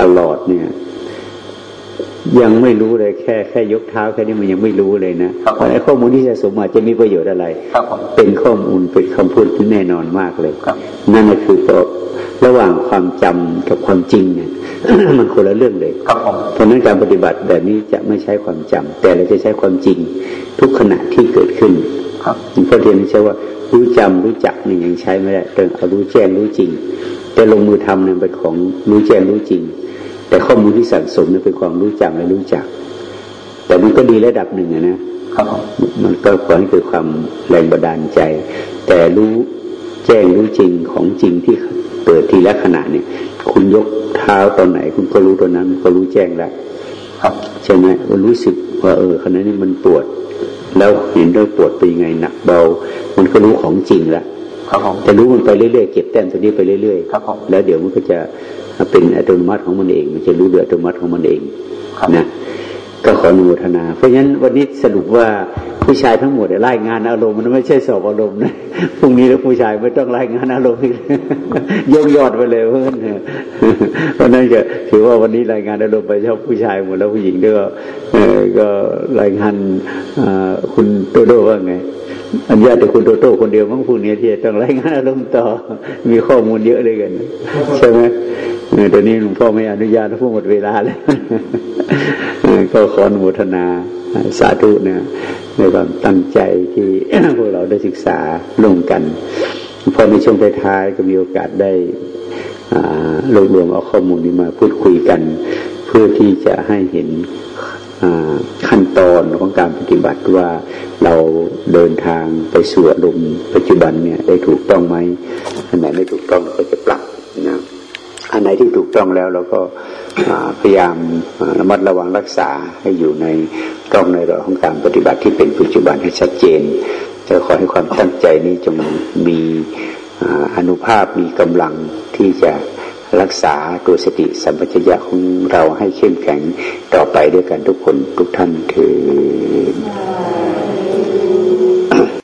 ตลอดเนี่ย ยังไม่รู้เลยแค่แค่ยกเท้าแค่นี้มันยังไม่รู้เลยนะเพราะไอ้ข้อมูลที่สะสมมาจะมีประโยชน์อะไร เป็นข้อมูลเป็นคำพูดที่แน่นอนมากเลยนั่นก็คือระหว่างความจำกับความจริงเนี่ยมันคนละเรื่องเลยเพราะนั้นการปฏิบัติแบบนี้จะไม่ใช้ความจำแต่เราจะใช้ความจริงทุกขณะที่เกิดขึ้นเพราะเรียนใช้ว่ารู้จำรู้จักนี่ยังใช้ไม่ได้ต้องเอารู้แจ้งรู้จริง แต่ลงมือทำเนี่ยเป็นของรู้แจ้งรู้จริง แต่ข้อมูลที่สั่งสมเนี่ยเป็นความรู้จำและรู้จัก แต่มันก็ดีระดับหนึ่งนะครับมันก็ขอให้เกิดความแรงบันดาลใจ แต่รู้แจ้งรู้จริงของจริงที่เกิดทีละขณะเนี่ย คุณยกเท้าตอนไหน คุณก็รู้ตอนนั้นก็รู้แจ้งแล้วครับใช่ไหมรู้สึกว่าเออขณะนี้มันปวด แล้วเห็นด้วยปวดเป็นยังไงหนักเบา มันก็รู้ของจริงแล้วจะรู้มันไปเรื่อยๆเก็บแต้มตัวนี้ไปเรื่อยๆแล้วเดี๋ยวมันก็จะ เป็นอัตโนมัติของมันเอง มันจะรู้โดยอัตโนมัติของมันเองนะก็ขออนุโมทนา เพราะฉะนั้นวันนี้สรุปว่าผู้ชายทั้งหมดไล่งานอารมณ์มันไม่ใช่สอบอารมณ์นะพรุ่งนี้แล้วผู้ชายไม่ต้องไล่งานอารมณ์อีกยกยอดไปเลยเพื่อนเพราะนั้นก็ถือว่าวันนี้รายงานอารมณ์ไปชอบผู้ชายหมดแล้วผู้หญิงก็ก็รายงานคุณโตโต้ว่าไงอันญาแต่คุณโตโต้คนเดียวมั้งพวกนี้ที่ต้องรายงานอารมณ์ต่อมีข้อมูลเยอะเลยกันใช่ไหม ตอนนี้หลวงพ่อไม่อนุญาตพูดหมดเวลาเลยก็ขออนุโมทนาสาธุนะในความตั้งใจที่พวกเราได้ศึกษาร่วมกันพอในช่วงท้ายๆก็มีโอกาสได้รวบรวมเอาข้อมูลนี้มาพูดคุยกัน เพื่อที่จะให้เห็นขั้นตอนของการปฏิบัติว่าเราเดินทางไปสู่อารมณ์ปัจจุบันเนี่ยได้ถูกต้องไหมอันไหนไม่ถูกต้องก็จะปรับนะ อันไหนที่ถูกต้องแล้วเราก็พยายามระมัดระวังรักษาให้อยู่ในกล้องในรอของการปฏิบัติที่เป็นปัจจุบันให้ชัดเจน จะขอให้ความตั้งใจนี้จงมีอนุภาพมีกำลังที่จะรักษาตัวสติสัมปชัญญะของเราให้เข้มแข็งต่อไปด้วยกันทุกคนทุกท่านคือ